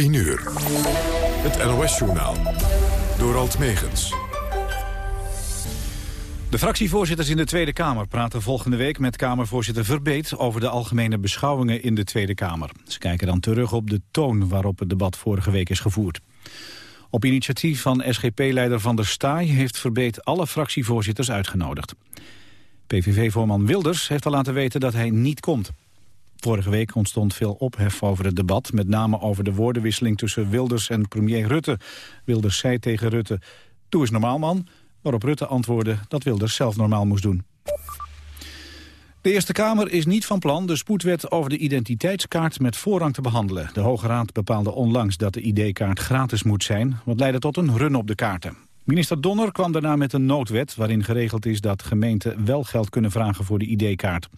10 uur. Het NOS-journaal. Door Alt Megens. De fractievoorzitters in de Tweede Kamer praten volgende week met Kamervoorzitter Verbeet over de algemene beschouwingen in de Tweede Kamer. Ze kijken dan terug op de toon waarop het debat vorige week is gevoerd. Op initiatief van SGP-leider Van der Staaij heeft Verbeet alle fractievoorzitters uitgenodigd. PVV-voorman Wilders heeft al laten weten dat hij niet komt. Vorige week ontstond veel ophef over het debat... met name over de woordenwisseling tussen Wilders en premier Rutte. Wilders zei tegen Rutte, doe eens normaal man... waarop Rutte antwoordde dat Wilders zelf normaal moest doen. De Eerste Kamer is niet van plan de spoedwet over de identiteitskaart met voorrang te behandelen. De Hoge Raad bepaalde onlangs dat de ID-kaart gratis moet zijn, wat leidde tot een run op de kaarten. Minister Donner kwam daarna met een noodwet waarin geregeld is dat gemeenten wel geld kunnen vragen voor de ID-kaart.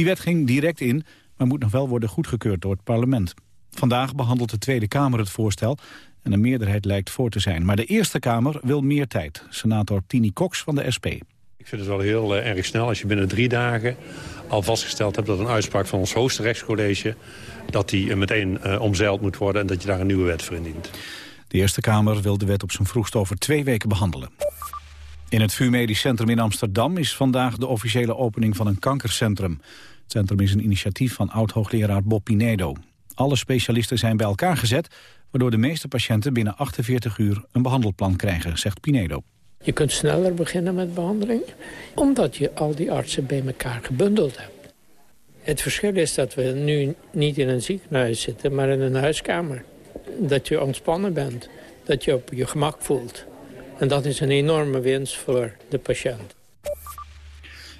Die wet ging direct in, maar moet nog wel worden goedgekeurd door het parlement. Vandaag behandelt de Tweede Kamer het voorstel en een meerderheid lijkt voor te zijn. Maar de Eerste Kamer wil meer tijd. Senator Tini Cox van de SP. Ik vind het wel heel uh, erg snel als je binnen drie dagen al vastgesteld hebt... dat een uitspraak van ons hoogste rechtscollege... dat die uh, meteen uh, omzeild moet worden en dat je daar een nieuwe wet voor indient. De Eerste Kamer wil de wet op zijn vroegst over twee weken behandelen. In het VU Medisch Centrum in Amsterdam is vandaag de officiële opening van een kankercentrum. Het centrum is een initiatief van oud-hoogleraar Bob Pinedo. Alle specialisten zijn bij elkaar gezet, waardoor de meeste patiënten binnen 48 uur een behandelplan krijgen, zegt Pinedo. Je kunt sneller beginnen met behandeling, omdat je al die artsen bij elkaar gebundeld hebt. Het verschil is dat we nu niet in een ziekenhuis zitten, maar in een huiskamer. Dat je ontspannen bent, dat je op je gemak voelt. En dat is een enorme winst voor de patiënt.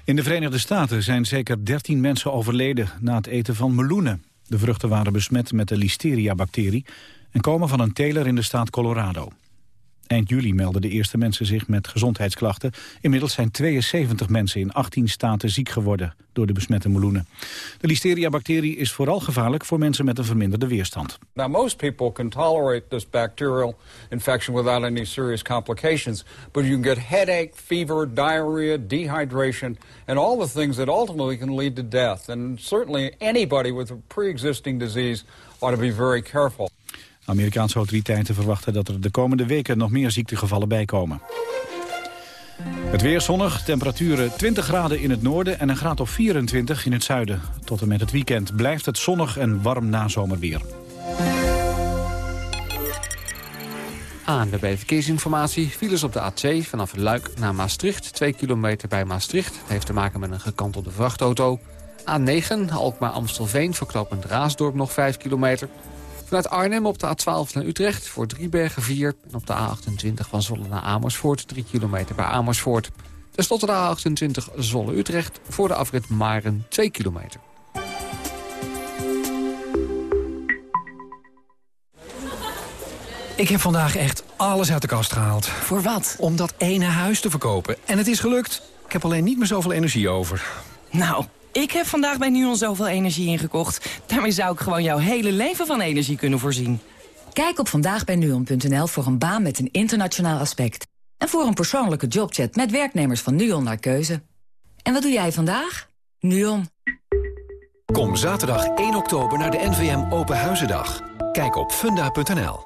In de Verenigde Staten zijn zeker 13 mensen overleden na het eten van meloenen. De vruchten waren besmet met de listeria-bacterie en komen van een teler in de staat Colorado. Eind juli melden de eerste mensen zich met gezondheidsklachten. Inmiddels zijn 72 mensen in 18 staten ziek geworden door de besmette meloenen. De listeria-bacterie is vooral gevaarlijk voor mensen met een verminderde weerstand. Now most people can tolerate this bacterial infection without any serious complications, but you can get headache, fever, diarrhea, dehydration and all the things that ultimately can lead to death. And certainly anybody with a pre-existing disease ought to be very careful. Amerikaanse autoriteiten verwachten dat er de komende weken nog meer ziektegevallen bijkomen. Het weer zonnig, temperaturen 20 graden in het noorden en een graad of 24 in het zuiden. Tot en met het weekend blijft het zonnig en warm nazomerweer. ANWB Verkeersinformatie. Files op de A2 vanaf Luik naar Maastricht. 2 kilometer bij Maastricht. Dat heeft te maken met een gekantelde vrachtauto. A9 Alkmaar-Amstelveen verknopend Raasdorp nog 5 kilometer. Vanuit Arnhem op de A12 naar Utrecht voor Driebergen 4. En op de A28 van Zolle naar Amersfoort 3 kilometer bij Amersfoort. Ten slotte de A28 Zolle-Utrecht voor de afrit Maren 2 kilometer. Ik heb vandaag echt alles uit de kast gehaald. Voor wat? Om dat ene huis te verkopen. En het is gelukt. Ik heb alleen niet meer zoveel energie over. Nou, ik heb vandaag bij NUON zoveel energie ingekocht. Daarmee zou ik gewoon jouw hele leven van energie kunnen voorzien. Kijk op vandaagbijnuon.nl voor een baan met een internationaal aspect. En voor een persoonlijke jobchat met werknemers van NUON naar keuze. En wat doe jij vandaag? NUON. Kom zaterdag 1 oktober naar de NVM Open Huizendag. Kijk op funda.nl.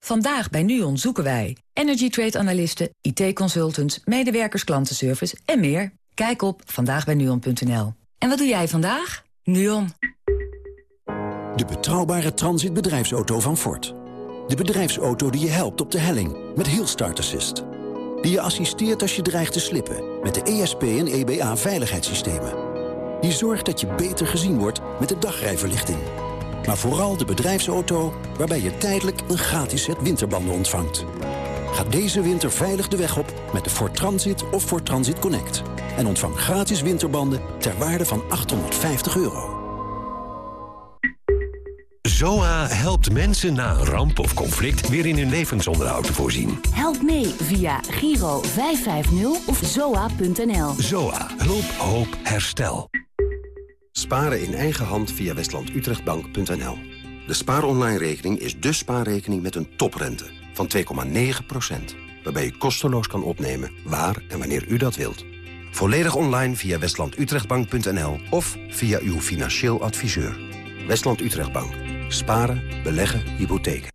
Vandaag bij NUON zoeken wij energy trade analisten, IT-consultants, medewerkers klantenservice en meer. Kijk op vandaagbijnuon.nl. En wat doe jij vandaag? NUON. De betrouwbare transitbedrijfsauto van Ford. De bedrijfsauto die je helpt op de helling met Hill Start Assist. Die je assisteert als je dreigt te slippen met de ESP en EBA veiligheidssystemen. Die zorgt dat je beter gezien wordt met de dagrijverlichting. Maar vooral de bedrijfsauto waarbij je tijdelijk een gratis set winterbanden ontvangt. Ga deze winter veilig de weg op met de Ford Transit of Ford Transit Connect. En ontvang gratis winterbanden ter waarde van 850 euro. ZOA helpt mensen na een ramp of conflict weer in hun levensonderhoud te voorzien. Help mee via Giro 550 of zoa.nl. ZOA. Hulp, hoop, herstel. Sparen in eigen hand via westlandutrechtbank.nl. De spaaronline-rekening is de spaarrekening met een toprente van 2,9%. Waarbij u kosteloos kan opnemen waar en wanneer u dat wilt. Volledig online via westlandutrechtbank.nl of via uw financieel adviseur. Westland Utrechtbank. Sparen, beleggen, hypotheken.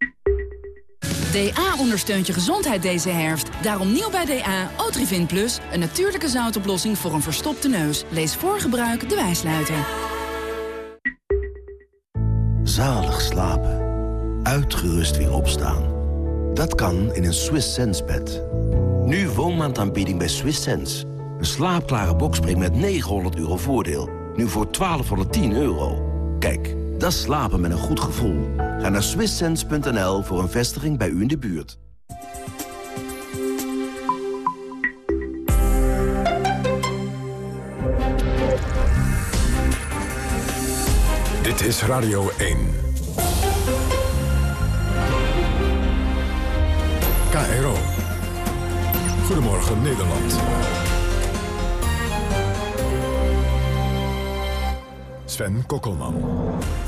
DA ondersteunt je gezondheid deze herfst. Daarom nieuw bij DA Otrivin Plus. Een natuurlijke zoutoplossing voor een verstopte neus. Lees voor gebruik de wijsluiter. Zalig slapen. Uitgerust weer opstaan. Dat kan in een Swiss Sense bed. Nu woonmaandaanbieding bij Swiss Sense. Een slaapklare bokspring met 900 euro voordeel. Nu voor 1210 euro. Kijk, dat slapen met een goed gevoel. Ga naar swisssense.nl voor een vestiging bij u in de buurt. Dit is Radio 1. Goedemorgen Nederland. Sven Kokkelman.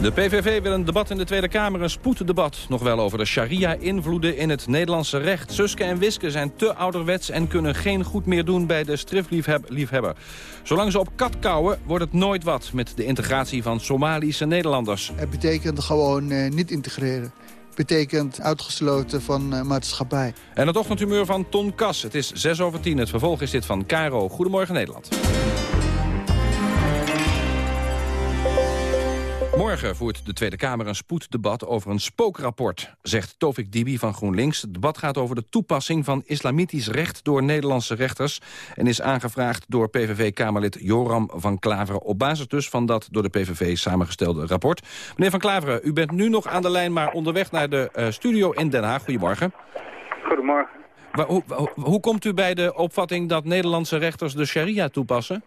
De PVV wil een debat in de Tweede Kamer, een spoeddebat. Nog wel over de sharia-invloeden in het Nederlandse recht. Suske en Wiske zijn te ouderwets en kunnen geen goed meer doen bij de strifliefhebber. Zolang ze op kat kouwen, wordt het nooit wat met de integratie van Somalische Nederlanders. Het betekent gewoon eh, niet integreren betekent uitgesloten van uh, maatschappij. En het ochtendhumeur van Ton Kas. Het is 6 over 10. Het vervolg is dit van Caro. Goedemorgen Nederland. Morgen voert de Tweede Kamer een spoeddebat over een spookrapport, zegt Tovik Dibi van GroenLinks. Het debat gaat over de toepassing van islamitisch recht door Nederlandse rechters en is aangevraagd door PVV-Kamerlid Joram van Klaveren op basis dus van dat door de PVV samengestelde rapport. Meneer van Klaveren, u bent nu nog aan de lijn, maar onderweg naar de uh, studio in Den Haag. Goedemorgen. Goedemorgen. Maar, hoe, hoe, hoe komt u bij de opvatting dat Nederlandse rechters de sharia toepassen?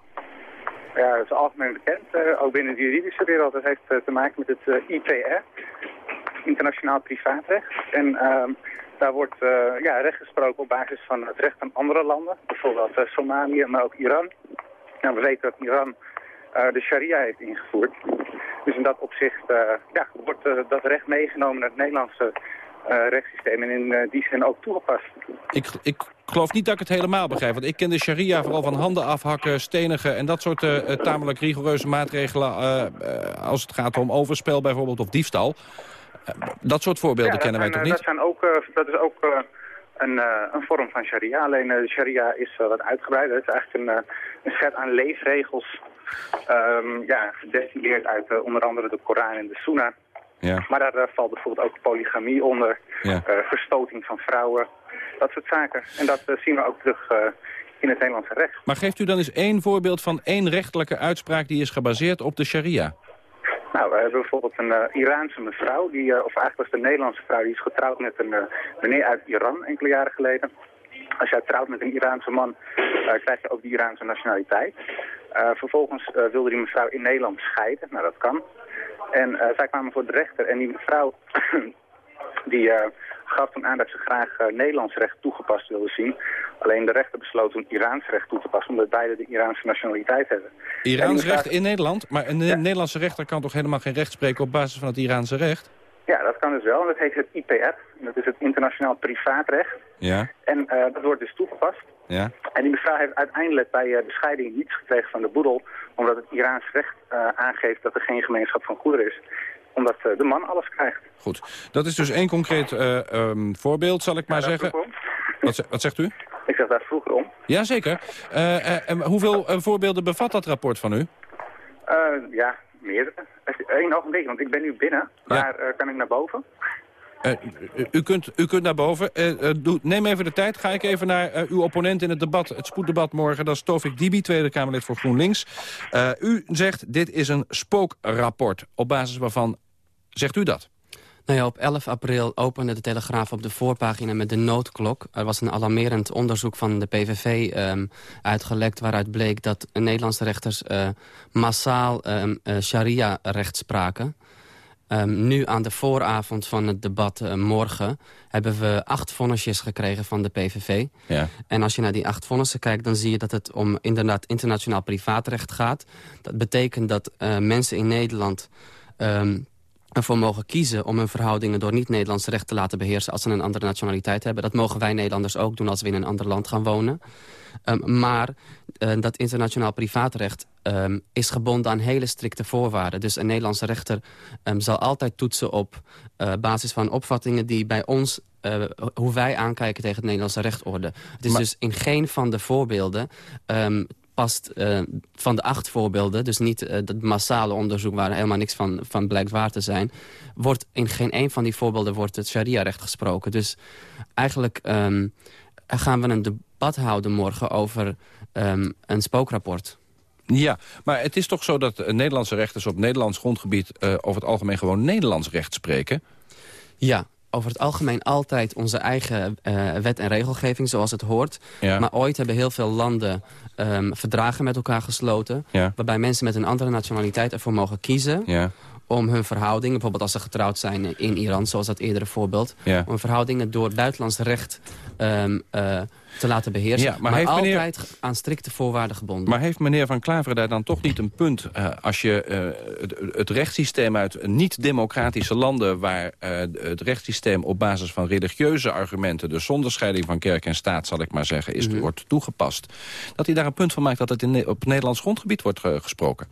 Ja, dat is algemeen bekend, uh, ook binnen de juridische wereld. Dat heeft uh, te maken met het uh, IPR, Internationaal Privaatrecht. En ehm, daar wordt ja, recht gesproken op basis van het recht van andere landen. Bijvoorbeeld Somalië, maar ook Iran. Nou, we weten dat Iran de sharia heeft ingevoerd. Dus in dat opzicht ja, wordt dat recht meegenomen naar het Nederlandse rechtssysteem en in die zin ook toegepast. Ik, ik geloof niet dat ik het helemaal begrijp. Want ik ken de sharia vooral van handen afhakken, stenigen... en dat soort uh, tamelijk rigoureuze maatregelen... Als het gaat om overspel bijvoorbeeld of diefstal. dat soort voorbeelden ja, kennen wij zijn, toch niet? Dat, zijn ook, dat is ook een, een, vorm van sharia. Alleen de sharia is wat uitgebreider. Het is eigenlijk een, een set aan leefregels... Um, ja, gedestilleerd uit onder andere de Koran en de Sunnah. Ja. Maar daar valt bijvoorbeeld ook polygamie onder, ja. verstoting van vrouwen, dat soort zaken. En dat uh, zien we ook terug in het Nederlandse recht. Maar geeft u dan eens één voorbeeld van één rechtelijke uitspraak... die is gebaseerd op de sharia? Nou, we hebben bijvoorbeeld een uh, Iraanse mevrouw, die, of eigenlijk was het een Nederlandse vrouw... die is getrouwd met een meneer uit Iran enkele jaren geleden. Als jij trouwt met een Iraanse man, krijg je ook de Iraanse nationaliteit. vervolgens wilde die mevrouw in Nederland scheiden. Nou, dat kan. En zij kwamen voor de rechter en die mevrouw... die gaf toen aan dat ze graag uh, Nederlands recht toegepast wilden zien. Alleen de rechter besloot toen Iraans recht toe te passen, omdat beide de Iraanse nationaliteit hebben. Iraans recht in Nederland? Maar een ja. Nederlandse rechter kan toch helemaal geen recht spreken op basis van het Iraanse recht? Ja, dat kan dus wel. Dat heet het IPR. Dat is het internationaal privaatrecht. Ja. En uh, dat wordt dus toegepast. Ja. En die mevrouw heeft uiteindelijk bij uh, de scheiding niets gekregen van de boedel, omdat het Iraans recht uh, aangeeft dat er geen gemeenschap van goederen is omdat uh, de man alles krijgt. Goed, dat is dus één concreet uh, um, voorbeeld, zal ik maar ja, zeggen. Wat, wat, zegt u? Ik zeg daar vroeger om. Jazeker. Uh, hoeveel voorbeelden bevat dat rapport van u? ja, meerdere. Eén ogenblik, want ik ben nu binnen. Ja. Waar kan ik naar boven? Uh, u, kunt, u kunt naar boven. Uh, doe, neem even de tijd. Ga ik even naar uw opponent in het debat, het spoeddebat morgen. Dat is Tovik Dibi, Tweede Kamerlid voor GroenLinks. u zegt, dit is een spookrapport. Op basis waarvan zegt u dat? Nou ja, op 11 april opende de Telegraaf op de voorpagina met de noodklok. Er was een alarmerend onderzoek van de PVV um, uitgelekt... waaruit bleek dat Nederlandse rechters massaal um, sharia-recht spraken... Um, nu aan de vooravond van het debat uh, morgen... hebben we acht vonnisjes gekregen van de PVV. Ja. En als je naar die acht vonnissen kijkt... dan zie je dat het om inderdaad internationaal privaatrecht gaat. Dat betekent dat uh, mensen in Nederland... Um, ervoor mogen kiezen om hun verhoudingen door niet-Nederlands recht te laten beheersen als ze een andere nationaliteit hebben. Dat mogen wij Nederlanders ook doen als we in een ander land gaan wonen. Um, maar uh, dat internationaal privaatrecht um, is gebonden aan hele strikte voorwaarden. Dus een Nederlandse rechter um, zal altijd toetsen op uh, basis van opvattingen die bij ons uh, hoe wij aankijken tegen het Nederlandse rechtorde. Het is maar... dus in geen van de voorbeelden past uh, van de acht voorbeelden... dus niet uh, het massale onderzoek waar helemaal niks van, van blijkt waar te zijn... wordt in geen een van die voorbeelden wordt het sharia-recht gesproken. Dus eigenlijk um, gaan we een debat houden morgen over um, een spookrapport. Ja, maar het is toch zo dat Nederlandse rechters op Nederlands grondgebied... Uh, over het algemeen gewoon Nederlands recht spreken? Ja, over het algemeen altijd onze eigen uh, wet en regelgeving zoals het hoort. Ja. Maar ooit hebben heel veel landen um, verdragen met elkaar gesloten... Ja. waarbij mensen met een andere nationaliteit ervoor mogen kiezen... Ja. Om hun verhoudingen, bijvoorbeeld als ze getrouwd zijn in Iran... zoals dat eerdere voorbeeld... om verhoudingen door buitenlands recht um, uh, te laten beheersen. Ja, maar, maar altijd meneer... aan strikte voorwaarden gebonden. Maar heeft meneer Van Klaveren daar dan toch niet een punt... Uh, als je uh, het, het rechtssysteem uit niet-democratische landen... waar het rechtssysteem op basis van religieuze argumenten... dus zonder scheiding van kerk en staat, zal ik maar zeggen... Is, mm -hmm. wordt toegepast. Dat hij daar een punt van maakt dat het in, op Nederlands grondgebied wordt gesproken.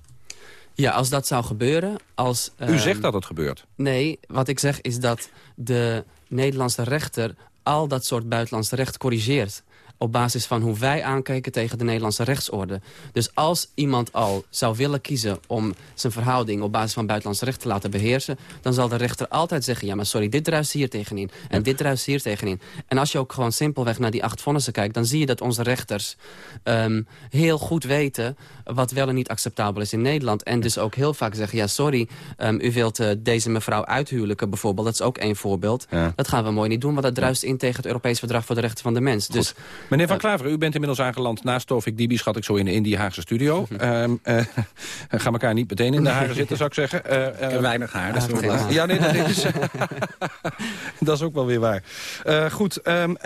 Ja, als dat zou gebeuren... Als, U uh, zegt dat het gebeurt. Nee, wat ik zeg is dat de Nederlandse rechter al dat soort buitenlands recht corrigeert op basis van hoe wij aankijken tegen de Nederlandse rechtsorde. Dus als iemand al zou willen kiezen om zijn verhouding op basis van buitenlands recht te laten beheersen, dan zal de rechter altijd zeggen, ja maar sorry, dit druist hier tegenin en dit druist hier tegenin. En als je ook gewoon simpelweg naar die acht vonnissen kijkt, dan zie je dat onze rechters um, heel goed weten wat wel en niet acceptabel is in Nederland. En dus ook heel vaak zeggen, ja sorry, um, u wilt uh, deze mevrouw uithuwelijken bijvoorbeeld, dat is ook één voorbeeld. Ja. Dat gaan we mooi niet doen, want dat druist in tegen het Europees Verdrag voor de Rechten van de Mens. Goed. Dus Meneer Van Klaveren, u bent inmiddels aangeland naast Tovik Dibi, schat ik zo in de, in die Haagse studio. um, uh, gaan elkaar niet meteen in de haren zitten, zou ik zeggen. Uh, ik heb weinig haar, dat is ah, Ja, nee, dat is, dat is ook wel weer waar. Goed. Um,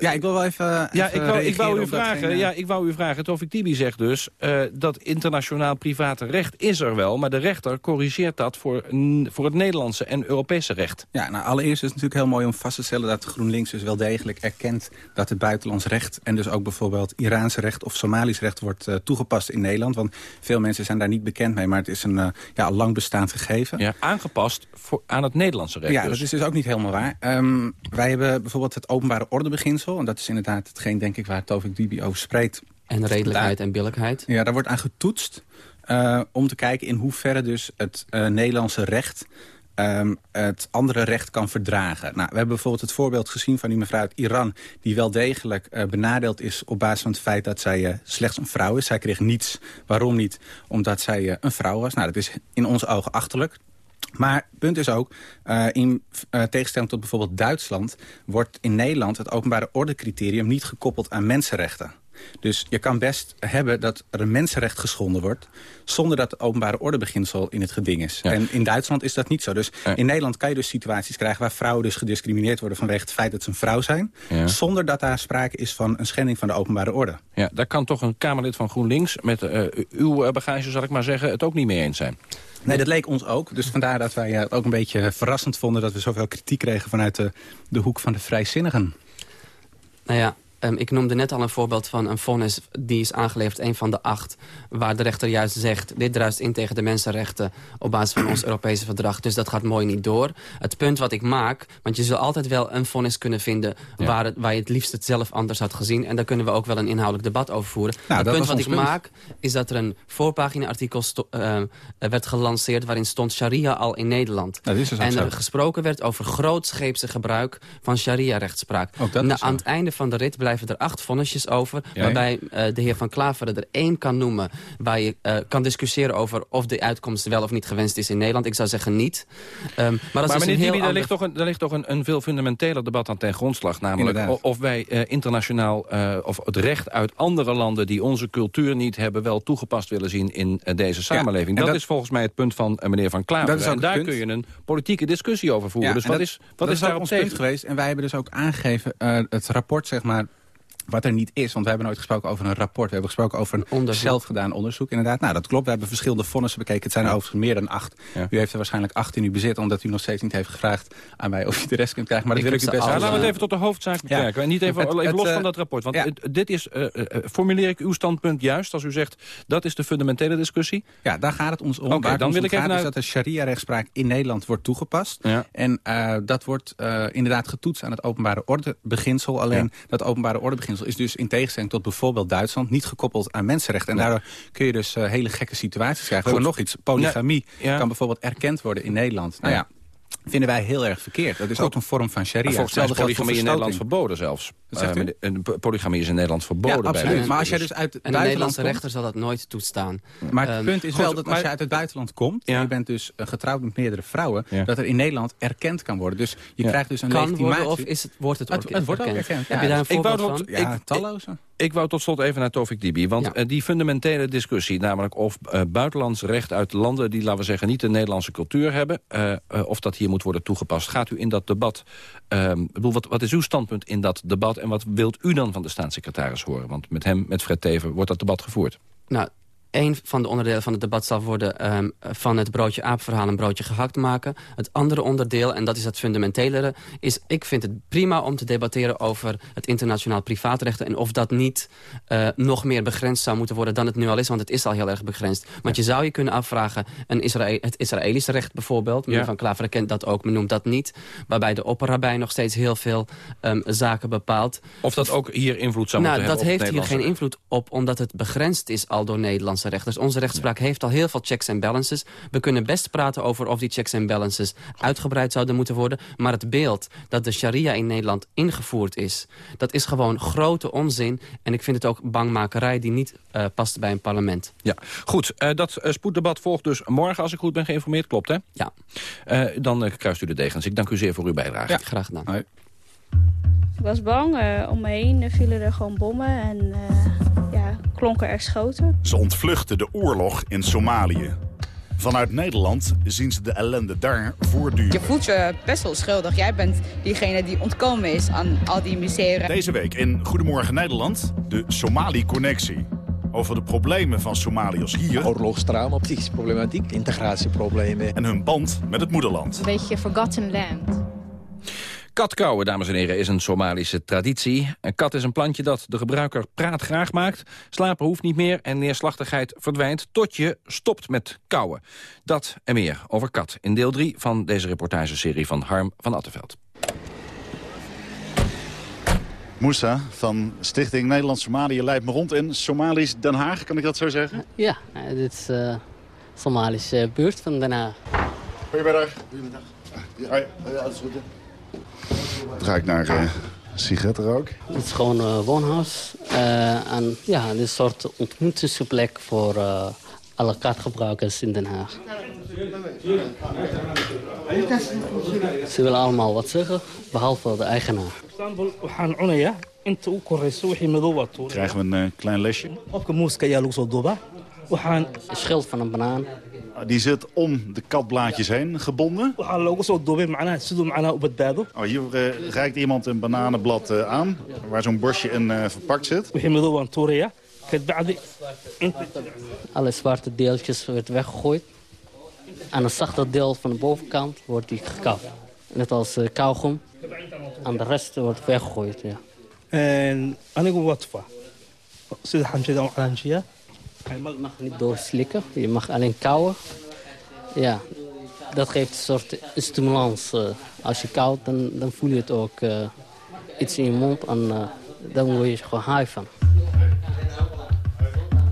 ja, ik wil wel even, ja, even ik wou, ik wou u vragen. Geen, ja, ik wou u vragen. Tovik Dibi zegt dus dat internationaal private recht is er wel, maar de rechter corrigeert dat voor, voor het Nederlandse en Europese recht. Ja, nou allereerst is het natuurlijk heel mooi om vast te stellen dat GroenLinks dus wel degelijk erkent dat het buitenlands recht en dus ook bijvoorbeeld Iraans recht of Somalisch recht wordt uh, toegepast in Nederland. Want veel mensen zijn daar niet bekend mee, maar het is een uh, ja, lang bestaand gegeven. Ja, aangepast voor, aan het Nederlandse recht Ja, dus. dat is dus ook niet helemaal waar. Um, wij hebben bijvoorbeeld het openbare ordebeginsel. En dat is inderdaad hetgeen, denk ik, waar Tovik Dibi over spreekt. En redelijkheid daar, en billijkheid. Ja, daar wordt aan getoetst. Uh, om te kijken in hoeverre dus het Nederlandse recht um, het andere recht kan verdragen. Nou, we hebben bijvoorbeeld het voorbeeld gezien van die mevrouw uit Iran... die wel degelijk uh, benadeeld is op basis van het feit dat zij uh, slechts een vrouw is. Zij kreeg niets. Waarom niet? Omdat zij uh, een vrouw was. Nou, dat is in onze ogen achterlijk. Maar punt is ook, in tegenstelling tot bijvoorbeeld Duitsland... wordt in Nederland het openbare ordecriterium niet gekoppeld aan mensenrechten. Dus je kan best hebben dat er een mensenrecht geschonden wordt... zonder dat het openbare ordebeginsel in het geding is. Ja. En in Duitsland is dat niet zo. Dus ja. in Nederland kan je dus situaties krijgen... waar vrouwen dus gediscrimineerd worden vanwege het feit dat ze een vrouw zijn... Ja. zonder dat daar sprake is van een schending van de openbare orde. Ja, daar kan toch een Kamerlid van GroenLinks... met uh, uw bagage, zal ik maar zeggen, het ook niet mee eens zijn. Nee, dat leek ons ook. Dus vandaar dat wij het ook een beetje verrassend vonden... dat we zoveel kritiek kregen vanuit de, de hoek van de vrijzinnigen. Nou ja, Um, ik noemde net al een voorbeeld van een vonnis die is aangeleverd, een van de acht, waar de rechter juist zegt, dit druist in tegen de mensenrechten op basis van ons Europese verdrag, dus dat gaat mooi niet door. Het punt wat ik maak, want je zult altijd wel een vonnis kunnen vinden ja. waar, het, waar je het liefst het zelf anders had gezien, en daar kunnen we ook wel een inhoudelijk debat over voeren. Nou, het punt wat ik punt. maak, is dat er een voorpagina-artikel uh, werd gelanceerd waarin stond sharia al in Nederland. Dus en er gesproken werd over grootscheepse gebruik van sharia-rechtspraak. Nou, aan het einde van de rit blijft blijven er acht vonnisjes over. Ja, waarbij uh, de heer Van Klaveren er één kan noemen... waar je uh, kan discussiëren over of de uitkomst wel of niet gewenst is in Nederland. Ik zou zeggen niet. Um, maar dat maar is meneer een heel Dibi, daar ligt toch, een, daar ligt toch een, een veel fundamenteler debat aan ten grondslag. Namelijk Inderdaad. of wij uh, internationaal of het recht uit andere landen... die onze cultuur niet hebben, wel toegepast willen zien in deze samenleving. Ja, dat, dat, is volgens mij het punt van meneer Van Klaveren. En daar punt. kun je een politieke discussie over voeren. Ja, dus wat dat, is, wat dat is daarop ons punt geweest? En wij hebben dus ook aangegeven, het rapport zeg maar Wat er niet is, want we hebben nooit gesproken over een rapport. We hebben gesproken over een onderzoek. zelf gedaan onderzoek. Inderdaad, nou dat klopt. We hebben verschillende vonnissen bekeken. Het zijn er overigens meer dan acht. U heeft er waarschijnlijk acht in uw bezit, omdat u nog steeds niet heeft gevraagd aan mij of u de rest kunt krijgen. Maar dat wil ik u best wel. Laten we het even tot de hoofdzaak beperken. En niet even, het, even los van dat rapport. Want dit is, uh, formuleer ik uw standpunt juist als u zegt dat is de fundamentele discussie? Ja, daar gaat het ons om. Okay, dan wil ik even naar... dat de sharia-rechtspraak in Nederland wordt toegepast. En uh, dat wordt uh, inderdaad getoetst aan het openbare ordebeginsel. Alleen dat openbare ordebeginsel is dus in tegenstelling tot bijvoorbeeld Duitsland... niet gekoppeld aan mensenrechten. En daardoor kun je dus uh, hele gekke situaties krijgen. We nog iets. Polygamie kan bijvoorbeeld erkend worden in Nederland. Nou ja, vinden wij heel erg verkeerd. Dat is ook een vorm van sharia. Volgens mij is polygamie in Nederland verboden zelfs. Uh, polygamie is in Nederland verboden. Ja, absoluut. maar als jij dus uit het en de Nederlandse rechter zal dat nooit toestaan. Maar het ehm, punt is wel dat als je uit het buitenland komt... en je bent dus uh, getrouwd met meerdere vrouwen... dat er in Nederland erkend kan worden. Dus je krijgt dus een kan legitimatie. Worden, of is het, wordt het ook Het, het wordt ook erkend. Heb je daar een voorbeeld van? Ja, talloze. Ik wou tot slot even naar Tovik Dibi. Want ja. uh, die fundamentele discussie, namelijk of uh, buitenlands recht uit landen... die, laten we zeggen, niet de Nederlandse cultuur hebben... Uh, of dat hier moet worden toegepast. Gaat u in dat debat... bedoel, wat, wat is uw standpunt in dat debat... en wat wilt u dan van de staatssecretaris horen? Want met hem, met Fred Teven, wordt dat debat gevoerd. Nou, een van de onderdelen van het debat zal worden... Um, van het broodje aap-verhaal een broodje gehakt maken. Het andere onderdeel, en dat is het fundamentelere... is ik vind het prima om te debatteren over het internationaal privaatrecht... en of dat niet uh, nog meer begrensd zou moeten worden dan het nu al is. Want het is al heel erg begrensd. Want ja. je zou je kunnen afvragen... Een Israël, het Israëlische recht bijvoorbeeld... meneer ja. Van Klaver kent dat ook, men noemt dat niet... waarbij de opperrabijn nog steeds heel veel um, zaken bepaalt. Of dat ook hier invloed zou nou, moeten hebben Dat heeft hier geen invloed op, omdat het begrensd is al door Nederlandse rechters. Onze rechtspraak ja. heeft al heel veel checks en balances. We kunnen best praten over of die checks en balances uitgebreid zouden moeten worden. Maar het beeld dat de sharia in Nederland ingevoerd is... dat is gewoon grote onzin. En ik vind het ook bangmakerij die niet uh, past bij een parlement. Ja, goed. Uh, dat uh, spoeddebat volgt dus morgen, als ik goed ben geïnformeerd. Klopt, hè? Ja. dan kruist u de degens. Ik dank u zeer voor uw bijdrage. Ja, graag gedaan. Hoi. Ik was bang. Uh, om me heen vielen er gewoon bommen en uh, klonken er schoten. Ze ontvluchten de oorlog in Somalië. Vanuit Nederland zien ze de ellende daar voortduren. Je voelt je best wel schuldig. Jij bent diegene die ontkomen is aan al die miseren. Deze week in Goedemorgen Nederland, de Somali-connectie. Over de problemen van Somaliërs hier. Oorlogstrauma, psychische problematiek, integratieproblemen. En hun band met het moederland. Een beetje forgotten land. Katkouwen, dames en heren, is een Somalische traditie. Een kat is een plantje dat de gebruiker praatgraag maakt. Slapen hoeft niet meer en neerslachtigheid verdwijnt tot je stopt met kauwen. Dat en meer over kat in deel 3 van deze reportageserie van Harm van Attenveld. Moussa van Stichting Nederland-Somalië leidt me rond in Somalisch Den Haag, kan ik dat zo zeggen? Ja, dit is de uh, Somalische buurt van Den Haag. Goedemiddag. Goedemiddag. Ja, ja, dat is goed. Dan ga ik naar uh, sigarettenrook. Het is gewoon een uh, woonhuis. Uh, en ja, een soort ontmoetingsplek voor uh, alle kaartgebruikers in Den Haag. Ze willen allemaal wat zeggen, behalve de eigenaar. Krijgen we een klein lesje? Een schild van een banaan. Die zit om de katblaadjes heen gebonden. Oh, hier uh, reikt iemand een bananenblad uh, aan, waar zo'n borstje in uh, verpakt zit. Alle zwarte deeltjes wordt weggegooid. Aan het zachte deel van de bovenkant wordt die gekapt. Net als uh, kauwgom. Aan de rest wordt weggegooid, ja. En Je mag niet doorslikken, je mag alleen kauwen. Ja, dat geeft een soort stimulans. Uh, als je kauwt, dan, dan voel je het ook uh, iets in je mond en uh, dan word je gewoon high van.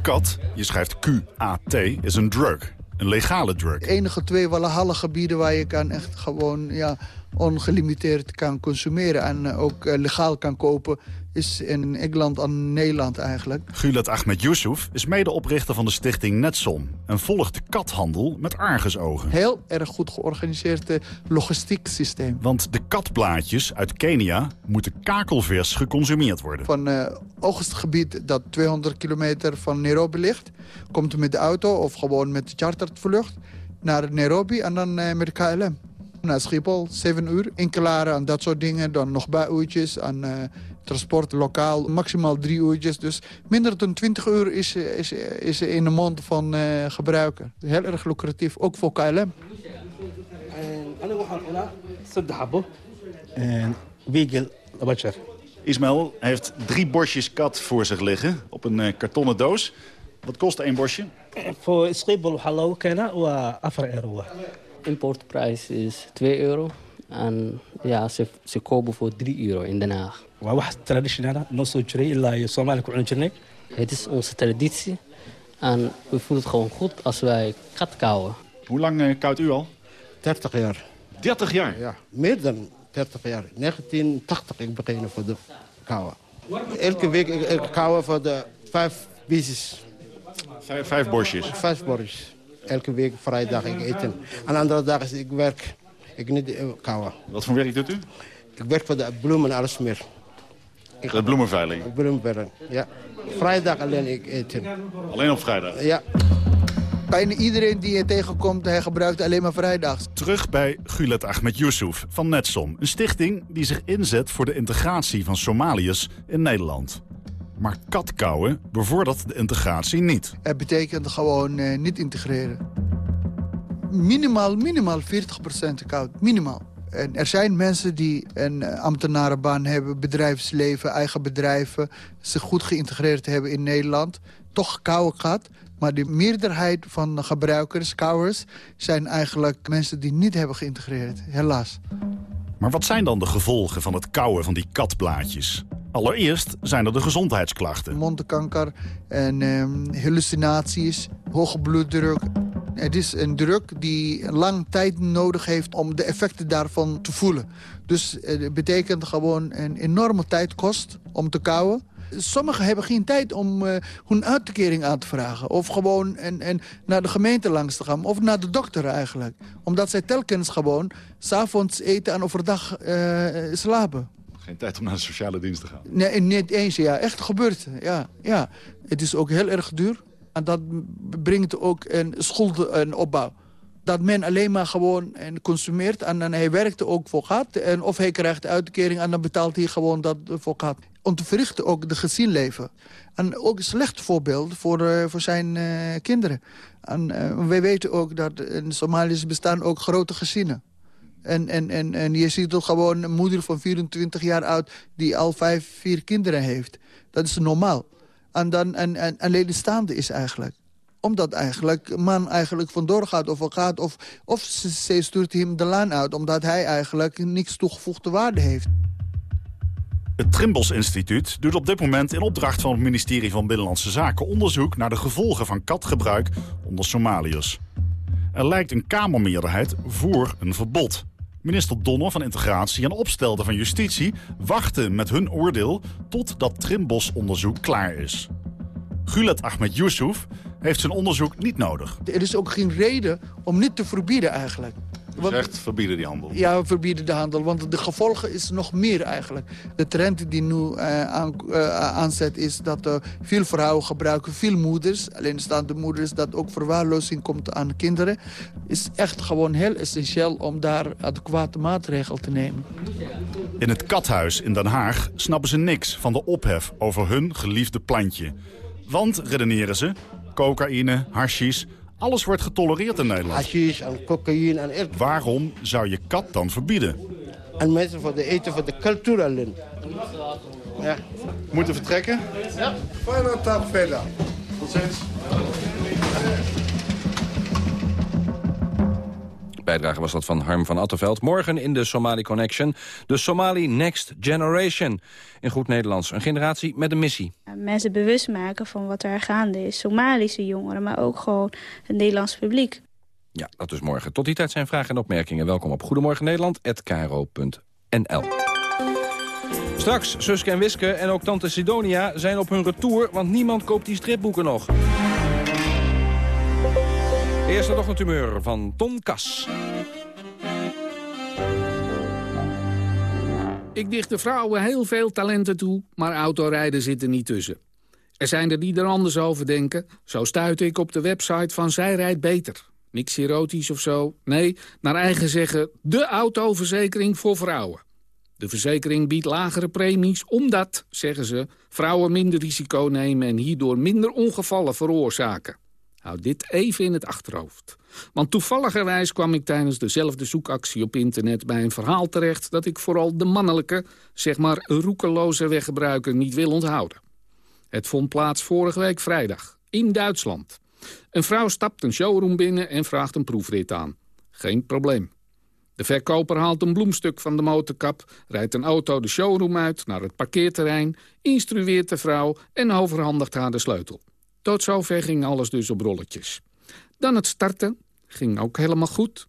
Kat, je schrijft Q-A-T, is een drug. Een legale drug. De enige twee walhalla gebieden waar je kan echt gewoon ja, ongelimiteerd kan consumeren... en ook legaal kan kopen is in Engeland en Nederland eigenlijk. Gulat Ahmed Yusuf is medeoprichter van de stichting Netsom... en volgt de kathandel met argusogen. Heel erg goed georganiseerd logistiek systeem. Want de katblaadjes uit Kenia moeten kakelvers geconsumeerd worden. Van uh, oogstgebied dat 200 kilometer van Nairobi ligt... komt met de auto of gewoon met de chartervlucht naar Nairobi en dan uh, met de KLM naar Schiphol, 7 uur. Inklaren en dat soort dingen. Dan nog buitjes en uh, transport lokaal maximaal drie uurtjes. Dus minder dan 20 uur is, is, is in de mond van uh, gebruiker. Heel erg lucratief, ook voor KLM. En Wiegel Abacher. Ismail heeft drie bosjes kat voor zich liggen op een uh, kartonnen doos. Wat kost één bosje? Voor schipbol hallo kennen we 4 euro. Importprijs is 2 euro. En ja, ze, ze kopen voor 3 euro in Den Haag. Waa wax traditioneel noo soo jiray ilaa je Soomaaliya ku cuni jirnay. Het is onze traditie. En we voelen het gewoon goed als wij kat kauwen. Hoe lang uh, koudt u al? 30 jaar. 30 jaar? Ja, meer dan 30 jaar. 1980 ik beginnen voor de kauwen. Elke week ik, ik kauwen voor de vijf pieces. Vijf, vijf bosjes? Vijf bosjes. Elke week vrijdag ik eten. En andere dagen ik werk. Ik niet uh, kauwen. Wat voor werk doet u? Ik werk voor de bloemen en alles meer. Ik de bloemenveiling? Bloemenveiling, ja. Vrijdag alleen ik eten. Alleen op vrijdag? Ja. Bijna iedereen die je tegenkomt, hij gebruikt alleen maar vrijdags. Terug bij Gulet Ahmed Yusuf van Netsom. Een stichting die zich inzet voor de integratie van Somaliërs in Nederland. Maar katkouwen bevordert de integratie niet. Het betekent gewoon uh, niet integreren. Minimaal, minimaal 40% koud. Minimaal. En er zijn mensen die een ambtenarenbaan hebben, bedrijfsleven, eigen bedrijven... zich goed geïntegreerd hebben in Nederland, toch kouwen gaat. Maar de meerderheid van de gebruikers, kouwers... zijn eigenlijk mensen die niet hebben geïntegreerd, helaas. Maar wat zijn dan de gevolgen van het kauwen van die katblaadjes? Allereerst zijn er de gezondheidsklachten. Mondkanker en eh, hallucinaties, hoge bloeddruk. Het is een druk die lang tijd nodig heeft om de effecten daarvan te voelen. Dus het betekent gewoon een enorme tijd kost om te kauwen. Sommigen hebben geen tijd om uh, hun uitkering aan te vragen. Of gewoon en, en naar de gemeente langs te gaan. Of naar de dokter eigenlijk. Omdat zij telkens gewoon s'avonds eten en overdag uh, slapen. Geen tijd om naar de sociale dienst te gaan? Nee, niet eens. Ja, echt gebeurt. Ja, ja. Het is ook heel erg duur. En dat brengt ook een schulden opbouw. Dat men alleen maar gewoon consumeert en dan hij werkt ook voor gaat. En of hij krijgt uitkering en dan betaalt hij gewoon dat voor gaat. Verrichten ook de gezinsleven. En ook een slecht voorbeeld voor, uh, voor zijn uh, kinderen. En uh, wij weten ook dat in Somalië bestaan ook grote gezinnen. En, en, en, en je ziet ook gewoon een moeder van 24 jaar oud... die al vijf, vier kinderen heeft. Dat is normaal. En dan een, een, een ledenstaande is eigenlijk omdat eigenlijk man eigenlijk vandoor gaat of gaat... of, of ze, ze stuurt hem de laan uit... omdat hij eigenlijk niks toegevoegde waarde heeft. Het Trimbos Instituut doet op dit moment in opdracht van het ministerie van Binnenlandse Zaken... onderzoek naar de gevolgen van katgebruik onder Somaliërs. Er lijkt een kamermeerderheid voor een verbod. Minister Donner van Integratie en Opstelden van Justitie wachten met hun oordeel tot dat Trimbos-onderzoek klaar is. Gulet Ahmed Yusuf heeft zijn onderzoek niet nodig. Er is ook geen reden om niet te verbieden eigenlijk. Je zegt verbieden die handel. Ja, verbieden de handel, want de gevolgen is nog meer eigenlijk. De trend die nu uh, aan, uh, aanzet is dat uh, veel vrouwen gebruiken, veel moeders, alleenstaande moeders, dat ook verwaarlozing komt aan kinderen, is echt gewoon heel essentieel om daar adequate maatregelen te nemen. In het kathuis in Den Haag snappen ze niks van de ophef over hun geliefde plantje. Want, redeneren ze, cocaïne, hashish, alles wordt getolereerd in Nederland. Hashish en cocaïne en... Waarom zou je kat dan verbieden? En mensen voor de eten voor de cultuur alleen. Ja. Moeten vertrekken? Ja. Fijne dag verder. Tot ziens. Bijdrage was dat van Harm van Attenveld. Morgen in de Somali Connection. De Somali Next Generation. In goed Nederlands. Een generatie met een missie. Mensen bewust maken van wat er gaande is. Somalische jongeren, maar ook gewoon het Nederlands publiek. Ja, dat is morgen. Tot die tijd zijn vragen en opmerkingen. Welkom op Goedemorgen Nederland@kro.nl. Straks, Suske en Wiske en ook tante Sidonia zijn op hun retour... want niemand koopt die stripboeken nog. Eerste ochtendhumeur van Ton Kas. Ik dicht de vrouwen heel veel talenten toe, maar autorijden zit er niet tussen. Er zijn er die er anders over denken. Zo stuitte ik op de website van Zij rijdt beter. Niks erotisch of zo. Nee, naar eigen zeggen, de autoverzekering voor vrouwen. De verzekering biedt lagere premies omdat, zeggen ze, vrouwen minder risico nemen en hierdoor minder ongevallen veroorzaken. Houd dit even in het achterhoofd. Want toevalligerwijs kwam ik tijdens dezelfde zoekactie op internet bij een verhaal terecht... dat ik vooral de mannelijke, zeg maar roekeloze weggebruiker niet wil onthouden. Het vond plaats vorige week vrijdag, in Duitsland. Een vrouw stapt een showroom binnen en vraagt een proefrit aan. Geen probleem. De verkoper haalt een bloemstuk van de motorkap, rijdt een auto de showroom uit naar het parkeerterrein, instrueert de vrouw en overhandigt haar de sleutel. Tot zover ging alles dus op rolletjes. Dan het starten, ging ook helemaal goed.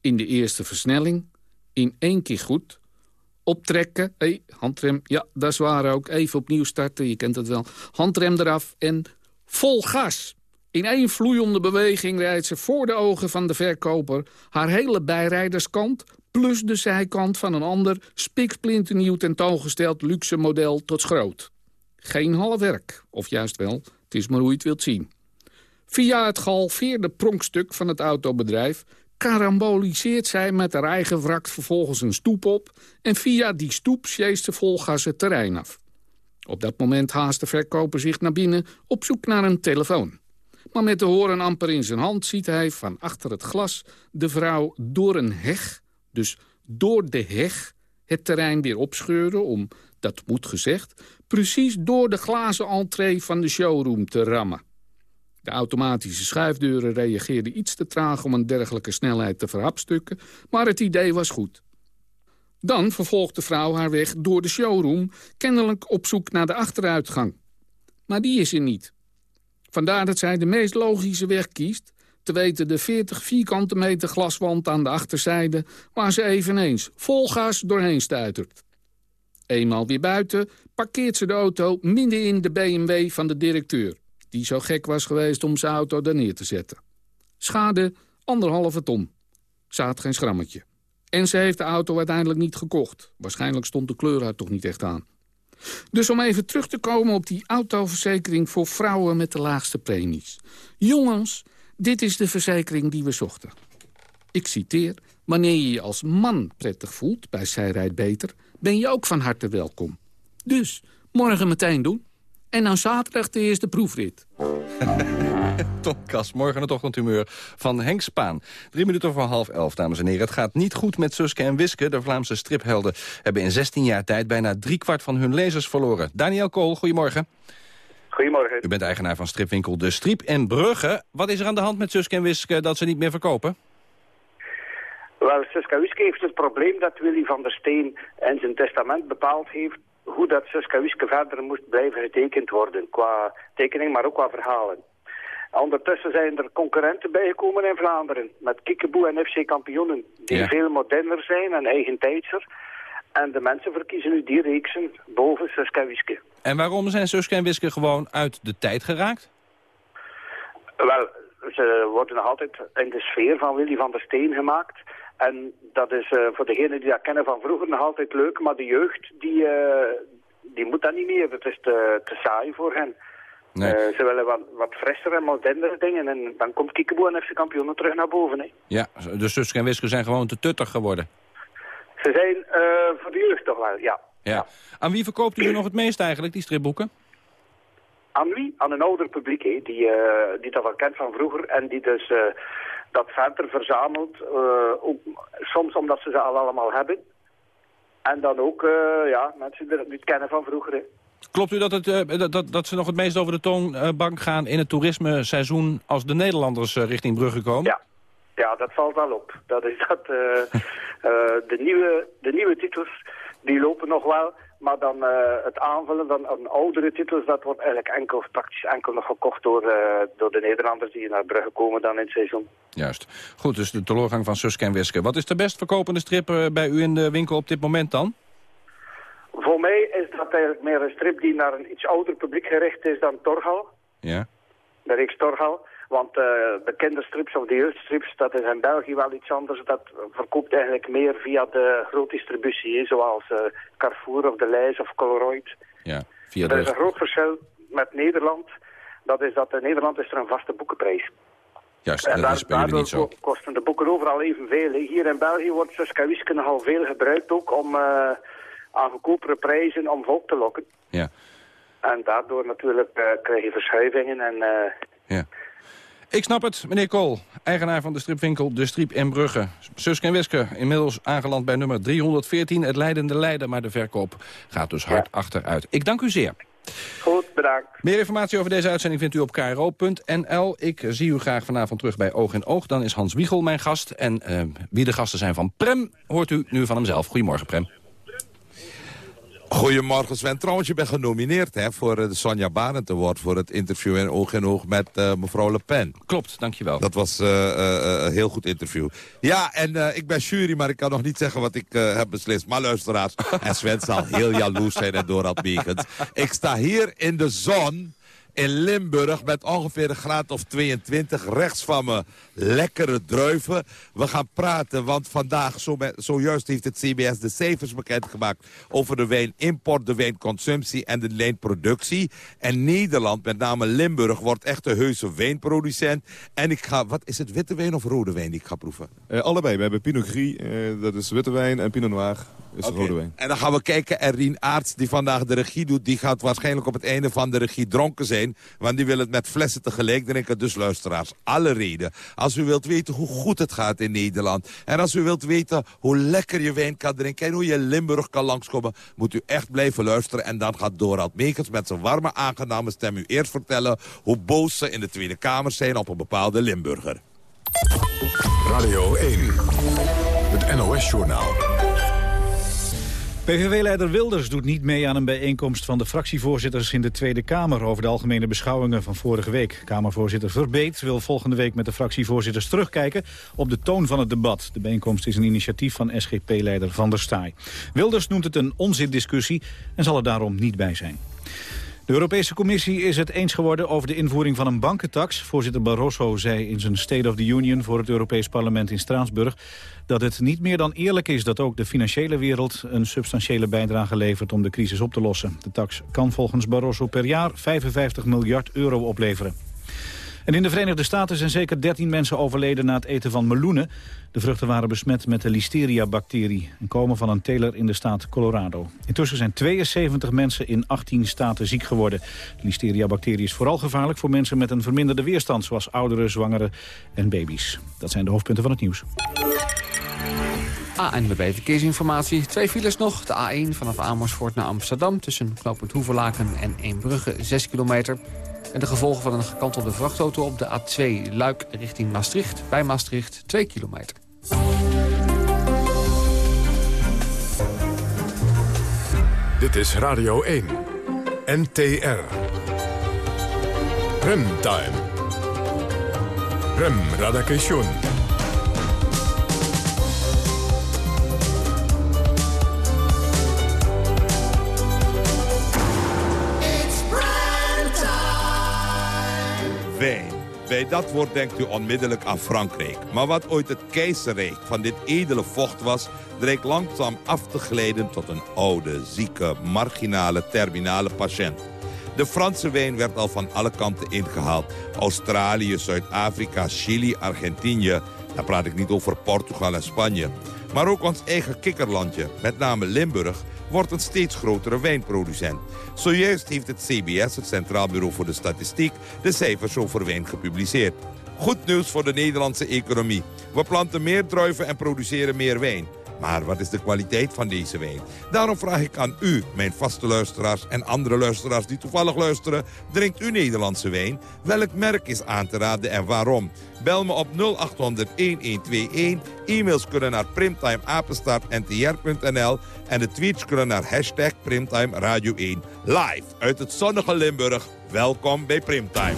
In de eerste versnelling, in één keer goed. Optrekken, hey, handrem, ja, dat is waar ook. Even opnieuw starten, je kent het wel. Handrem eraf en vol gas. In één vloeiende beweging rijdt ze voor de ogen van de verkoper... haar hele bijrijderskant plus de zijkant van een ander... spiksplinternieuw tentoongesteld luxe model tot schroot. Geen half werk, of juist wel, is maar hoe je het wilt zien. Via het gehalveerde pronkstuk van het autobedrijf... karamboliseert zij met haar eigen wrak vervolgens een stoep op... en via die stoep sjeest ze volgas het terrein af. Op dat moment haast de verkoper zich naar binnen op zoek naar een telefoon. Maar met de horen amper in zijn hand ziet hij van achter het glas... de vrouw door een heg, dus door de heg, het terrein weer opscheuren... om, dat moet gezegd, precies door de glazen entree van de showroom te rammen. De automatische schuifdeuren reageerden iets te traag om een dergelijke snelheid te verhapstukken, maar het idee was goed. Dan vervolgt de vrouw haar weg door de showroom, kennelijk op zoek naar de achteruitgang. Maar die is er niet. Vandaar dat zij de meest logische weg kiest, te weten de 40 vierkante meter glaswand aan de achterzijde, waar ze eveneens vol gas doorheen stuitert. Eenmaal weer buiten parkeert ze de auto midden in de BMW van de directeur... die zo gek was geweest om zijn auto daar neer te zetten. Schade anderhalve ton. Had geen schrammetje. En ze heeft de auto uiteindelijk niet gekocht. Waarschijnlijk stond de kleur haar toch niet echt aan. Dus om even terug te komen op die autoverzekering voor vrouwen met de laagste premies. Jongens, dit is de verzekering die we zochten. Ik citeer, wanneer je je als man prettig voelt bij Zij rijdt beter... ben je ook van harte welkom. Dus, morgen meteen doen. En dan zaterdag de eerste proefrit. Tom Kas, morgen het ochtendhumeur van Henk Spaan. Drie minuten voor half elf, dames en heren. Het gaat niet goed met Suske en Wiske. De Vlaamse striphelden hebben in 16 jaar tijd... bijna driekwart van hun lezers verloren. Daniel Kool, goedemorgen. Goedemorgen. U bent eigenaar van stripwinkel De Striep en Brugge. Wat is er aan de hand met Suske en Wiske dat ze niet meer verkopen? Wel, Suske en Wiske heeft het probleem dat Willy van der Steen in zijn testament bepaald heeft hoe dat Wiske verder moest blijven getekend worden. Qua tekening, maar ook qua verhalen. Ondertussen zijn er concurrenten bijgekomen in Vlaanderen. Met Kikkeboe en FC Kampioenen. Die veel moderner zijn en eigentijdser. En de mensen verkiezen nu die reeksen boven Suske en Wiske. En waarom zijn Suske en Wiske gewoon uit de tijd geraakt? Wel, ze worden nog altijd in de sfeer van Willy van der Steen gemaakt. En dat is uh, voor degenen die dat kennen van vroeger nog altijd leuk. Maar de jeugd, die, uh, die moet dat niet meer. Het is te, te saai voor hen. Nee. Uh, ze willen wat, wat frisser en modernere dingen. En dan komt Kiekeboe en FC Kampioenen terug naar boven. Hè. Ja, de Suske en Wiske zijn gewoon te tuttig geworden. Ze zijn voor de jeugd toch wel, ja. ja. Aan wie verkoopt u nog het meest eigenlijk, die stripboeken? Aan wie? Aan een ouder publiek, hè, die, die dat wel kent van vroeger. En die dus dat verder verzamelt. ook, soms omdat ze ze al allemaal hebben. En dan ook ja, mensen die het niet kennen van vroeger. Hè. Klopt u dat, het, uh, dat, dat ze nog het meest over de toonbank gaan in het toerismeseizoen als de Nederlanders richting Brugge komen? Ja. ja, dat valt wel op. Dat is dat, uh, de, nieuwe, de nieuwe titels die lopen nog wel, maar dan het aanvullen van een oudere titels, dat wordt eigenlijk enkel, praktisch enkel nog gekocht door, door de Nederlanders die naar Brugge komen dan in het seizoen. Juist. Goed, dus de teleurgang van Suske en Wiske. Wat is de best verkopende strip bij u in de winkel op dit moment dan? Voor mij is dat eigenlijk meer een strip die naar een iets ouder publiek gericht is dan Torgal. Ja. De reeks Torgal. Want uh, de kinderstrips of de jeugdstrips, dat is in België wel iets anders. Dat verkoopt eigenlijk meer via de grote distributie, zoals uh, Carrefour of De Leijs of Coloroid. Ja, via er is een groot verschil met Nederland. Dat is dat in Nederland is er een vaste boekenprijs. Juist, en jullie niet zo. kosten de boeken overal evenveel. Hier in België wordt Suske Wiske nogal veel gebruikt ook om... Uh, aan goedkopere prijzen om volk te lokken. Ja. En daardoor natuurlijk eh, krijg je verschuivingen en... eh, Ja. Ik snap het, meneer Kool, eigenaar van de stripwinkel De Striep in Brugge. Suske en Wiske, inmiddels aangeland bij nummer 314, het leidende leider, maar de verkoop gaat dus hard achteruit. Ik dank u zeer. Goed, bedankt. Meer informatie over deze uitzending vindt u op kro.nl. Ik zie u graag vanavond terug bij Oog in Oog. Dan is Hans Wiegel mijn gast. En eh, wie de gasten zijn van Prem, hoort u nu van hemzelf. Goedemorgen, Prem. Goedemorgen Sven. Trouwens, je bent genomineerd hè, voor eh, de Sonja Barend Award... voor het interview in Oog in Oog met eh, mevrouw Le Pen. Klopt, dankjewel. Dat was eh, een heel goed interview. Ja, en ik ben jury, maar ik kan nog niet zeggen wat ik heb beslist. Maar luisteraars, en Sven zal heel jaloers zijn en Dorad. Ik sta hier in de zon in Limburg met ongeveer een graad of 22. Rechts van me lekkere druiven. We gaan praten, want vandaag, zo zojuist heeft het CBS de cijfers bekendgemaakt... over de wijnimport, de wijnconsumptie en de wijnproductie. En Nederland, met name Limburg, wordt echt een heuse wijnproducent. En ik ga, wat is het, witte wijn of rode wijn die ik ga proeven? Eh, allebei. We hebben Pinot Gris, eh, dat is witte wijn, en Pinot Noir is Oké. rode wijn. En dan gaan we kijken. En Rien Aarts, die vandaag de regie doet... die gaat waarschijnlijk op het einde van de regie dronken zijn. Want die wil het met flessen tegelijk drinken. Dus luisteraars, alle reden. Als u wilt weten hoe goed het gaat in Nederland... en als u wilt weten hoe lekker je wijn kan drinken... en hoe je in Limburg kan langskomen... moet u echt blijven luisteren. En dan gaat Dorald Meekers met zijn warme, aangename stem... u eerst vertellen hoe boos ze in de Tweede Kamer zijn... op een bepaalde Limburger. Radio 1, het NOS-journaal. PVV-leider Wilders doet niet mee aan een bijeenkomst van de fractievoorzitters in de Tweede Kamer over de algemene beschouwingen van vorige week. Kamervoorzitter Verbeet wil volgende week met de fractievoorzitters terugkijken op de toon van het debat. De bijeenkomst is een initiatief van SGP-leider Van der Staaij. Wilders noemt het een onzindiscussie en zal er daarom niet bij zijn. De Europese Commissie is het eens geworden over de invoering van een bankentax. Voorzitter Barroso zei in zijn State of the Union voor het Europees Parlement in Straatsburg dat het niet meer dan eerlijk is dat ook de financiële wereld een substantiële bijdrage levert om de crisis op te lossen. De tax kan volgens Barroso per jaar 55 miljard euro opleveren. En in de Verenigde Staten zijn zeker 13 mensen overleden na het eten van meloenen. De vruchten waren besmet met de listeria-bacterie en komen van een teler in de staat Colorado. Intussen zijn 72 mensen in 18 staten ziek geworden. De listeria-bacterie is vooral gevaarlijk voor mensen met een verminderde weerstand... zoals ouderen, zwangeren en baby's. Dat zijn de hoofdpunten van het nieuws. ANWB Verkeersinformatie. Twee files nog. De A1 vanaf Amersfoort naar Amsterdam... tussen knooppunt Hoeverlaken en Eembrugge, 6 kilometer. En de gevolgen van een gekantelde vrachtauto op de A2 Luik richting Maastricht. Bij Maastricht, 2 kilometer. Dit is Radio 1, NTR. Remtime. Rem Radakation. Bij dat woord denkt u onmiddellijk aan Frankrijk. Maar wat ooit het keizerrijk van dit edele vocht was... dreigt langzaam af te glijden tot een oude, zieke, marginale, terminale patiënt. De Franse wijn werd al van alle kanten ingehaald. Australië, Zuid-Afrika, Chili, Argentinië. Dan praat ik niet over Portugal en Spanje. Maar ook ons eigen kikkerlandje, met name Limburg wordt een steeds grotere wijnproducent. Zojuist heeft het CBS, het Centraal Bureau voor de Statistiek, de cijfers over wijn gepubliceerd. Goed nieuws voor de Nederlandse economie. We planten meer druiven en produceren meer wijn. Maar wat is de kwaliteit van deze wijn? Daarom vraag ik aan u, mijn vaste luisteraars en andere luisteraars die toevallig luisteren... drinkt u Nederlandse wijn? Welk merk is aan te raden en waarom? Bel me op 0800-1121. E-mails kunnen naar primtimeapenstaartntr.nl en de tweets kunnen naar hashtag Primtime Radio 1. Live uit het zonnige Limburg. Welkom bij Primtime.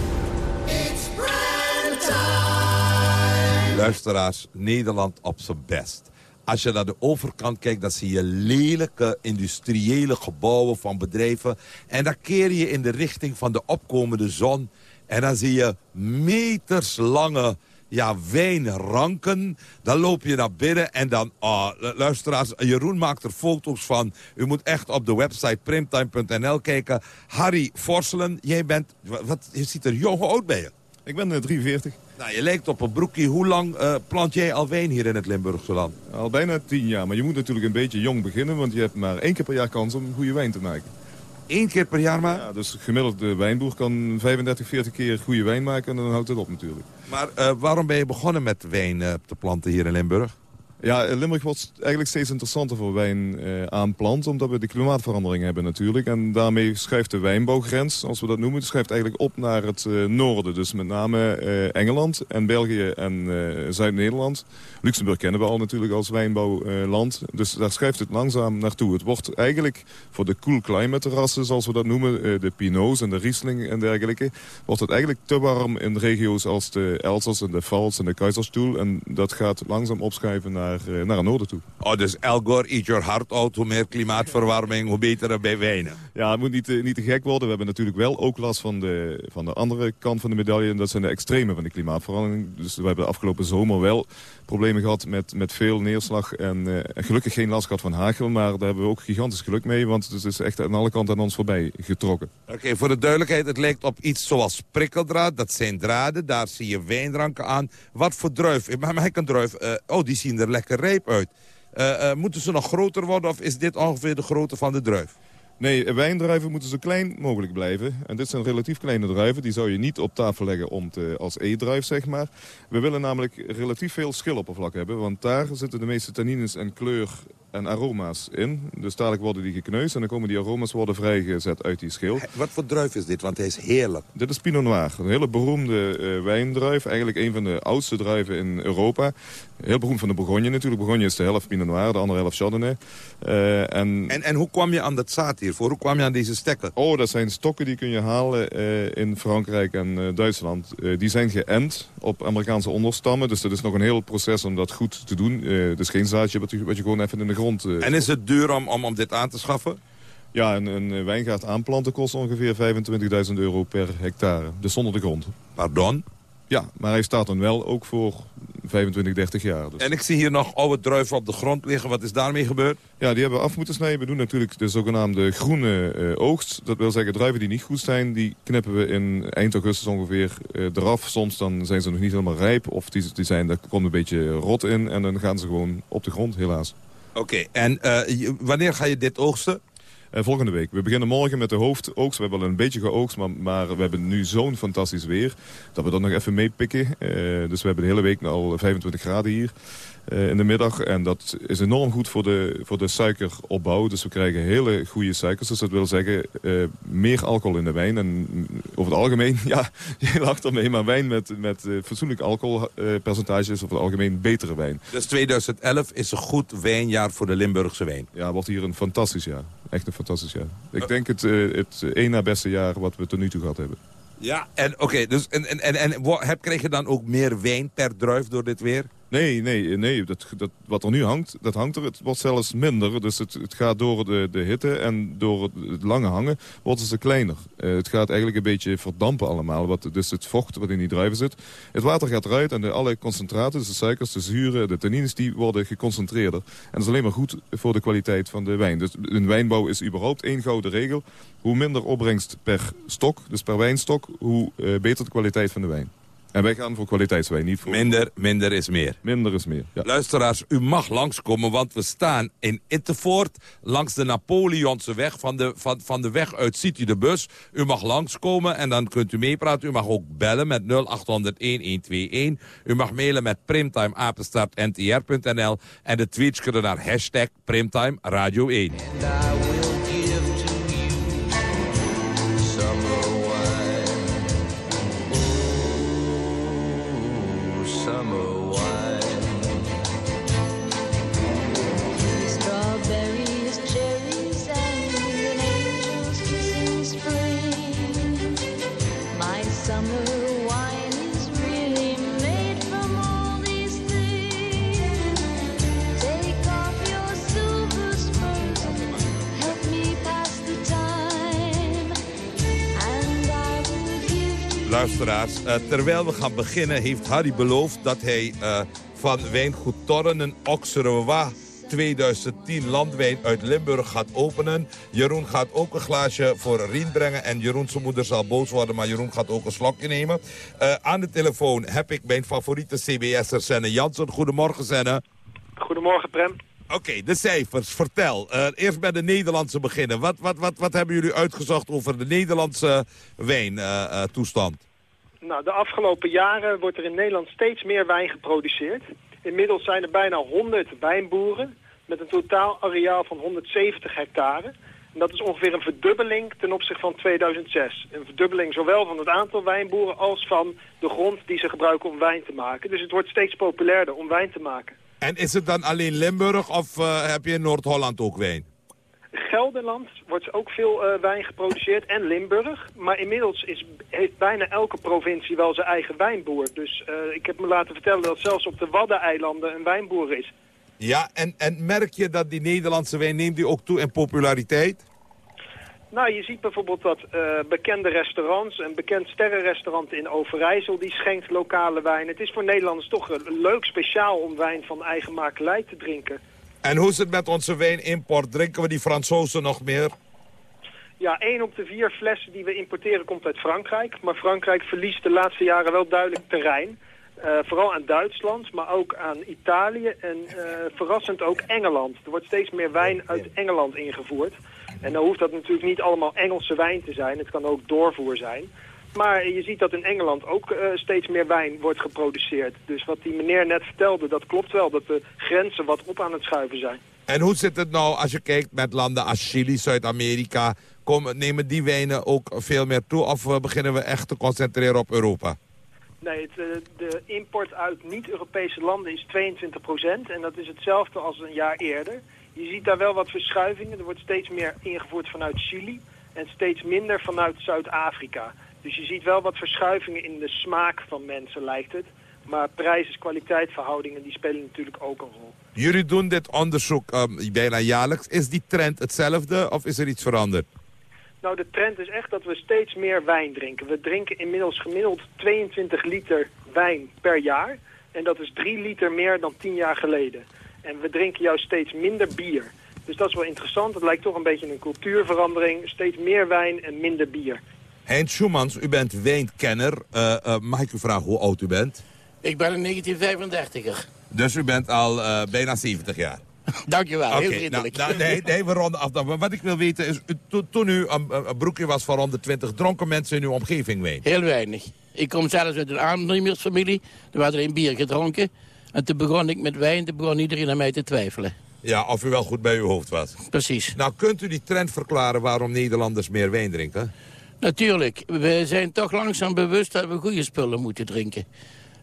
Luisteraars, Nederland op zijn best. Als je naar de overkant kijkt, dan zie je lelijke industriële gebouwen van bedrijven. En dan keer je in de richting van de opkomende zon. En dan zie je meterslange ja, wijnranken. Dan loop je naar binnen en dan... Oh, luisteraars, Jeroen maakt er foto's van. U moet echt op de website primtime.nl kijken. Harry Vorselen, jij bent... Wat, je ziet er jong oud bij je. Ik ben uh, 43. Nou, je lijkt op een broekie. Hoe lang uh, plant jij al wijn hier in het Limburgse land? Al bijna tien jaar. Maar je moet natuurlijk een beetje jong beginnen... want je hebt maar één keer per jaar kans om goede wijn te maken. Eén keer per jaar maar? Ja, dus gemiddeld de wijnboer kan 35, 40 keer goede wijn maken... en dan houdt het op natuurlijk. Maar uh, waarom ben je begonnen met wijn te planten hier in Limburg? Ja, Limburg wordt eigenlijk steeds interessanter voor wijn uh, aanplant... omdat we de klimaatverandering hebben natuurlijk. En daarmee schuift de wijnbouwgrens, als we dat noemen... schuift eigenlijk op naar het uh, noorden. Dus met name uh, Engeland en België en Zuid-Nederland. Luxemburg kennen we al natuurlijk als wijnbouwland. dus daar schuift het langzaam naartoe. Het wordt eigenlijk voor de cool climate terrassen, zoals we dat noemen... de Pinots en de Riesling en dergelijke... wordt het eigenlijk te warm in regio's als de Elzas en de Pfalz en de Kaiserstuhl. En dat gaat langzaam opschuiven naar naar, naar het noorden toe. Oh, dus El Gore, eat your heart out. Hoe meer klimaatverwarming, hoe beter het bij wijnen. Ja, het moet niet, niet te gek worden. We hebben natuurlijk wel ook last van de, van de andere kant van de medaille. En dat zijn de extreme van de klimaatverandering. Dus we hebben de afgelopen zomer wel problemen gehad met, met veel neerslag. En, uh, en gelukkig geen last gehad van hagel. Maar daar hebben we ook gigantisch geluk mee. Want het is echt aan alle kanten aan ons voorbij getrokken. Oké, voor de duidelijkheid. Het lijkt op iets zoals prikkeldraad. Dat zijn draden. Daar zie je wijnranken aan. Wat voor druif? Maar ik een druif. Uh, oh, die zien er lekker rijp uit. Moeten ze nog groter worden of is dit ongeveer de grootte van de druif? Nee, wijndruiven moeten zo klein mogelijk blijven. En dit zijn relatief kleine druiven. Die zou je niet op tafel leggen om te, als e-druif, zeg maar. We willen namelijk relatief veel schiloppervlak hebben. Want daar zitten de meeste tannines en kleur en aroma's in. Dus dadelijk worden die gekneusd en dan komen die aroma's worden vrijgezet uit die schil. Wat voor druif is dit? Want hij is heerlijk. Dit is Pinot Noir. Een hele beroemde uh, wijndruif. Eigenlijk een van de oudste druiven in Europa. Heel beroemd van de Bourgogne natuurlijk. Bourgogne is de helft Pinot Noir, de andere helft Chardonnay. Uh, en... En, en hoe kwam je aan dat zaad hiervoor? Hoe kwam je aan deze stekken? Oh, dat zijn stokken die kun je halen uh, in Frankrijk en Duitsland. die zijn geënt op Amerikaanse onderstammen. Dus dat is nog een heel proces om dat goed te doen. Het is geen zaadje wat je, wat je gewoon even in de grond... en is het duur om, om, om dit aan te schaffen? Ja, een, een wijngaard aanplanten kost ongeveer 25.000 euro per hectare. Dus zonder de grond. Pardon? Ja, maar hij staat dan wel ook voor 25, 30 jaar. Dus. En ik zie hier nog oude druiven op de grond liggen. Wat is daarmee gebeurd? Ja, die hebben we af moeten snijden. We doen natuurlijk de zogenaamde groene uh, oogst. Dat wil zeggen, druiven die niet goed zijn, die knippen we in eind augustus ongeveer uh, eraf. Soms dan zijn ze nog niet helemaal rijp. Of die, die zijn, daar komt een beetje rot in. En dan gaan ze gewoon op de grond, helaas. Oké, en uh, wanneer ga je dit oogsten? Uh, volgende week. We beginnen morgen met de hoofdoogst. We hebben al een beetje geoogst, maar, maar we hebben nu zo'n fantastisch weer... dat we dat nog even meepikken. Uh, dus we hebben de hele week al 25 graden hier uh, in de middag. En dat is enorm goed voor de, voor de suikeropbouw. Dus we krijgen hele goede suikers. Dus dat wil zeggen meer alcohol in de wijn. En over het algemeen, ja, je lacht ermee... maar wijn met, met fatsoenlijk alcoholpercentage is over het algemeen betere wijn. Dus 2011 is een goed wijnjaar voor de Limburgse wijn? Ja, wordt hier een fantastisch jaar. Echt een fantastisch jaar. Ik denk het, uh, het één na beste jaar wat we tot nu toe gehad hebben. Ja, en oké, okay, dus en, en, en, en heb, kreeg je dan ook meer wijn per druif door dit weer? Nee, nee, nee. Dat, dat, wat er nu hangt, dat hangt er. Het wordt zelfs minder. Dus het, het gaat door de, de hitte en door het, lange hangen wordt ze kleiner. Uh, het gaat eigenlijk een beetje verdampen allemaal. Wat, dus het vocht wat in die druiven zit. Het water gaat eruit en de, alle concentraten, dus de suikers, de zuren, de tannines, die worden geconcentreerder. En dat is alleen maar goed voor de kwaliteit van de wijn. Dus een wijnbouw is überhaupt één gouden regel. Hoe minder opbrengst per stok, dus per wijnstok, hoe uh, beter de kwaliteit van de wijn. En wij gaan voor kwaliteitswijn, niet voor... Minder, minder is meer. Minder is meer, ja. Luisteraars, u mag langskomen, want we staan in Ittevoort... langs de Napoleonse weg, van de, van, van de weg uit City de Bus. U mag langskomen en dan kunt u meepraten. U mag ook bellen met 0800-1121. U mag mailen met primtimeapenstartntr.nl. En de tweets kunnen naar hashtag Primtime Radio 1. Luisteraars. Uh, terwijl we gaan beginnen heeft Harry beloofd dat hij uh, van wijngoed Torren Auxerrois 2010 landwijn uit Limburg gaat openen. Jeroen gaat ook een glaasje voor Rien brengen. En Jeroen zijn moeder zal boos worden, maar Jeroen gaat ook een slokje nemen. Uh, aan de telefoon heb ik mijn favoriete CBS'er Senne Jansen. Goedemorgen Senne. Goedemorgen Prem. Oké, de cijfers. Vertel. Uh, eerst bij de Nederlandse beginnen. Wat, wat, wat, wat hebben jullie uitgezocht over de Nederlandse wijntoestand? Uh, nou, de afgelopen jaren wordt er in Nederland steeds meer wijn geproduceerd. Inmiddels zijn er bijna 100 wijnboeren met een totaal areaal van 170 hectare. En dat is ongeveer een verdubbeling ten opzichte van 2006. Een verdubbeling zowel van het aantal wijnboeren als van de grond die ze gebruiken om wijn te maken. Dus het wordt steeds populairder om wijn te maken. En is het dan alleen Limburg of uh, heb je in Noord-Holland ook wijn? Gelderland wordt ook veel uh, wijn geproduceerd en Limburg. Maar inmiddels is, heeft bijna elke provincie wel zijn eigen wijnboer. Dus uh, ik heb me laten vertellen dat zelfs op de Waddeneilanden een wijnboer is. Ja, en, en merk je dat die Nederlandse wijn neemt die ook toe in populariteit? Nou, je ziet bijvoorbeeld dat uh, bekende restaurants, een bekend sterrenrestaurant in Overijssel, die schenkt lokale wijn. Het is voor Nederlanders toch leuk speciaal om wijn van eigen makelij te drinken. En hoe is het met onze wijnimport? Drinken we die Fransozen nog meer? Ja, één op de vier flessen die we importeren komt uit Frankrijk. Maar Frankrijk verliest de laatste jaren wel duidelijk terrein. Uh, vooral aan Duitsland, maar ook aan Italië en uh, verrassend ook Engeland. Er wordt steeds meer wijn uit Engeland ingevoerd. En dan hoeft dat natuurlijk niet allemaal Engelse wijn te zijn. Het kan ook doorvoer zijn. Maar je ziet dat in Engeland ook uh, steeds meer wijn wordt geproduceerd. Dus wat die meneer net vertelde, dat klopt wel. Dat de grenzen wat op aan het schuiven zijn. En hoe zit het nou als je kijkt met landen als Chili, Zuid-Amerika? Nemen die wijnen ook veel meer toe of beginnen we echt te concentreren op Europa? Nee, het, uh, de import uit niet-Europese landen is 22 procent. En dat is hetzelfde als een jaar eerder. Je ziet daar wel wat verschuivingen. Er wordt steeds meer ingevoerd vanuit Chili en steeds minder vanuit Zuid-Afrika. Dus je ziet wel wat verschuivingen in de smaak van mensen, lijkt het. Maar prijs-kwaliteitverhoudingen die spelen natuurlijk ook een rol. Jullie doen dit onderzoek um, bijna jaarlijks. Is die trend hetzelfde of is er iets veranderd? Nou, de trend is echt dat we steeds meer wijn drinken. We drinken inmiddels gemiddeld 22 liter wijn per jaar. En dat is 3 liter meer dan 10 jaar geleden. En we drinken juist steeds minder bier. Dus dat is wel interessant. Het lijkt toch een beetje een cultuurverandering. Steeds meer wijn en minder bier. Heinz Schumans, u bent wijnkenner. Uh, uh, mag ik u vragen hoe oud u bent? Ik ben een 1935er. Dus u bent al uh, bijna 70 jaar? Dankjewel, okay, heel vriendelijk. Nou, nou, nee, nee, we ronden af. Maar wat ik wil weten is, to, toen u een, een, broekje was van rond de 20, dronken mensen in uw omgeving mee? Heel weinig. Ik kom zelfs uit een aannemersfamilie. Er werd er een bier gedronken. En toen begon ik met wijn, toen begon iedereen aan mij te twijfelen. Ja, of u wel goed bij uw hoofd was. Precies. Nou, kunt u die trend verklaren waarom Nederlanders meer wijn drinken? Natuurlijk. We zijn toch langzaam bewust dat we goede spullen moeten drinken.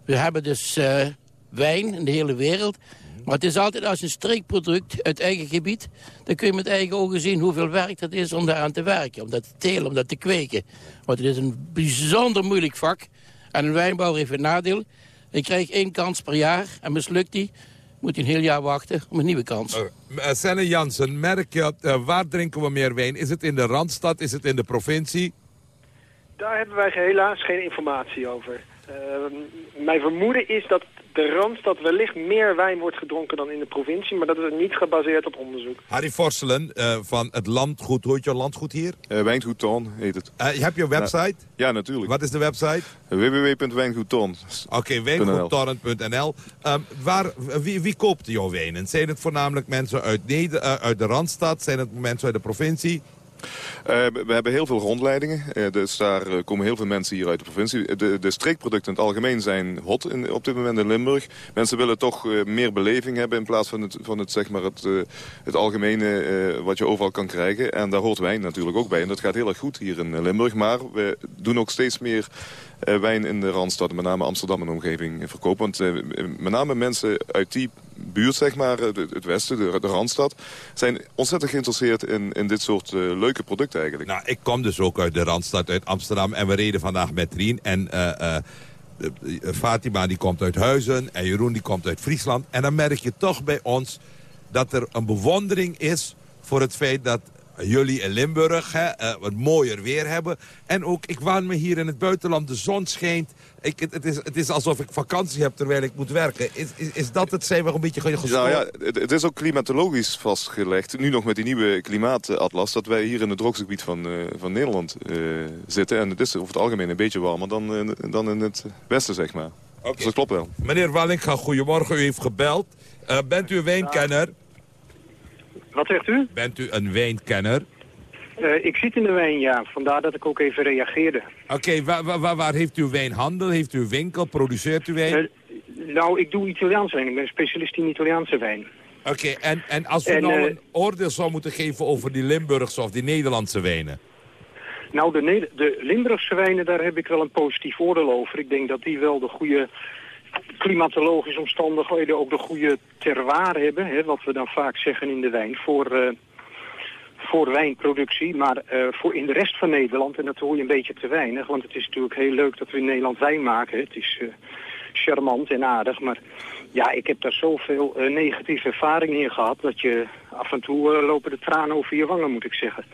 We hebben dus uh, wijn in de hele wereld. Maar het is altijd als een streekproduct uit eigen gebied... dan kun je met eigen ogen zien hoeveel werk dat is om daaraan te werken. Om dat te telen, om dat te kweken. Want het is een bijzonder moeilijk vak. En een wijnbouwer heeft een nadeel. Je krijgt één kans per jaar en mislukt die... moet je een heel jaar wachten om een nieuwe kans. Uh, Jansen, merk je, uh, waar drinken we meer wijn? Is het in de Randstad, is het in de provincie? Daar hebben wij helaas geen informatie over. Uh, mijn vermoeden is dat de Randstad wellicht meer wijn wordt gedronken dan in de provincie, maar dat is niet gebaseerd op onderzoek. Harry Vorselen uh, van het landgoed, hoe heet je landgoed hier? Uh, Wijngoed Toon heet het. Uh, heb je een website? Ja, natuurlijk. Wat is de website? www.wijngoedton. Oké, okay, wijngoedtorrent.nl. Um, waar, wie, wie koopt jouw wijnen? Zijn het voornamelijk mensen uit, Neder uit de Randstad? Zijn het mensen uit de provincie? Uh, we hebben heel veel rondleidingen. Uh, dus daar uh, komen heel veel mensen hier uit de provincie. De, de streekproducten in het algemeen zijn hot in, op dit moment in Limburg. Mensen willen toch meer beleving hebben in plaats van het, van het, zeg maar het, het algemene wat je overal kan krijgen. En daar hoort wijn natuurlijk ook bij. En dat gaat heel erg goed hier in Limburg. Maar we doen ook steeds meer wijn in de Randstad, met name Amsterdam en omgeving, verkopen. Want uh, met name mensen uit die buurt, zeg maar, het, het westen, de, Randstad... zijn ontzettend geïnteresseerd in, in dit soort leuke producten eigenlijk. Nou, ik kom dus ook uit de Randstad, uit Amsterdam. En we reden vandaag met Rien. En Fatima die komt uit Huizen en Jeroen die komt uit Friesland. En dan merk je toch bij ons dat er een bewondering is voor het feit dat jullie in Limburg hè, eh, wat mooier weer hebben. En ook, ik waan me hier in het buitenland, de zon schijnt. Ik, het, het, is, het is alsof ik vakantie heb terwijl ik moet werken. Is, is, is dat het? Zijn we een beetje gestoord? Nou ja, het, het is ook klimatologisch vastgelegd. Nu nog met die nieuwe klimaatatlas. Dat wij hier in het droogste gebied van, eh, van Nederland eh, zitten. En het is over het algemeen een beetje warmer dan, in- dan in het westen, zeg maar. Dus dat klopt wel. Meneer Wallinga, goedemorgen. U heeft gebeld. Eh, bent u een wijnkenner? Wat zegt u? Bent u een wijnkenner? Eh, ik zit in de wijn, ja. Vandaar dat ik ook even reageerde. Oké, waar, waar, waar- waar heeft u wijnhandel? Heeft u winkel? Produceert u wijn? Eh, nou, ik doe Italiaanse wijn. Ik ben specialist in Italiaanse wijn. Oké, en, en als u En, nou eh, een oordeel zou moeten geven over die Limburgse of die Nederlandse wijnen? Nou, de, de Limburgse wijnen, daar heb ik wel een positief oordeel over. Ik denk dat die wel de goede klimatologische omstandigheden, ook de goede terroir hebben. Hè, wat we dan vaak zeggen in de wijn, voor, eh, voor wijnproductie. Maar eh, voor in de rest van Nederland, en dat hoor je een beetje te weinig. Want het is natuurlijk heel leuk dat we in Nederland wijn maken. Het is eh, charmant en aardig, maar... Ja, ik heb daar zoveel negatieve ervaringen in gehad... dat je af en toe lopen de tranen over je wangen, moet ik zeggen.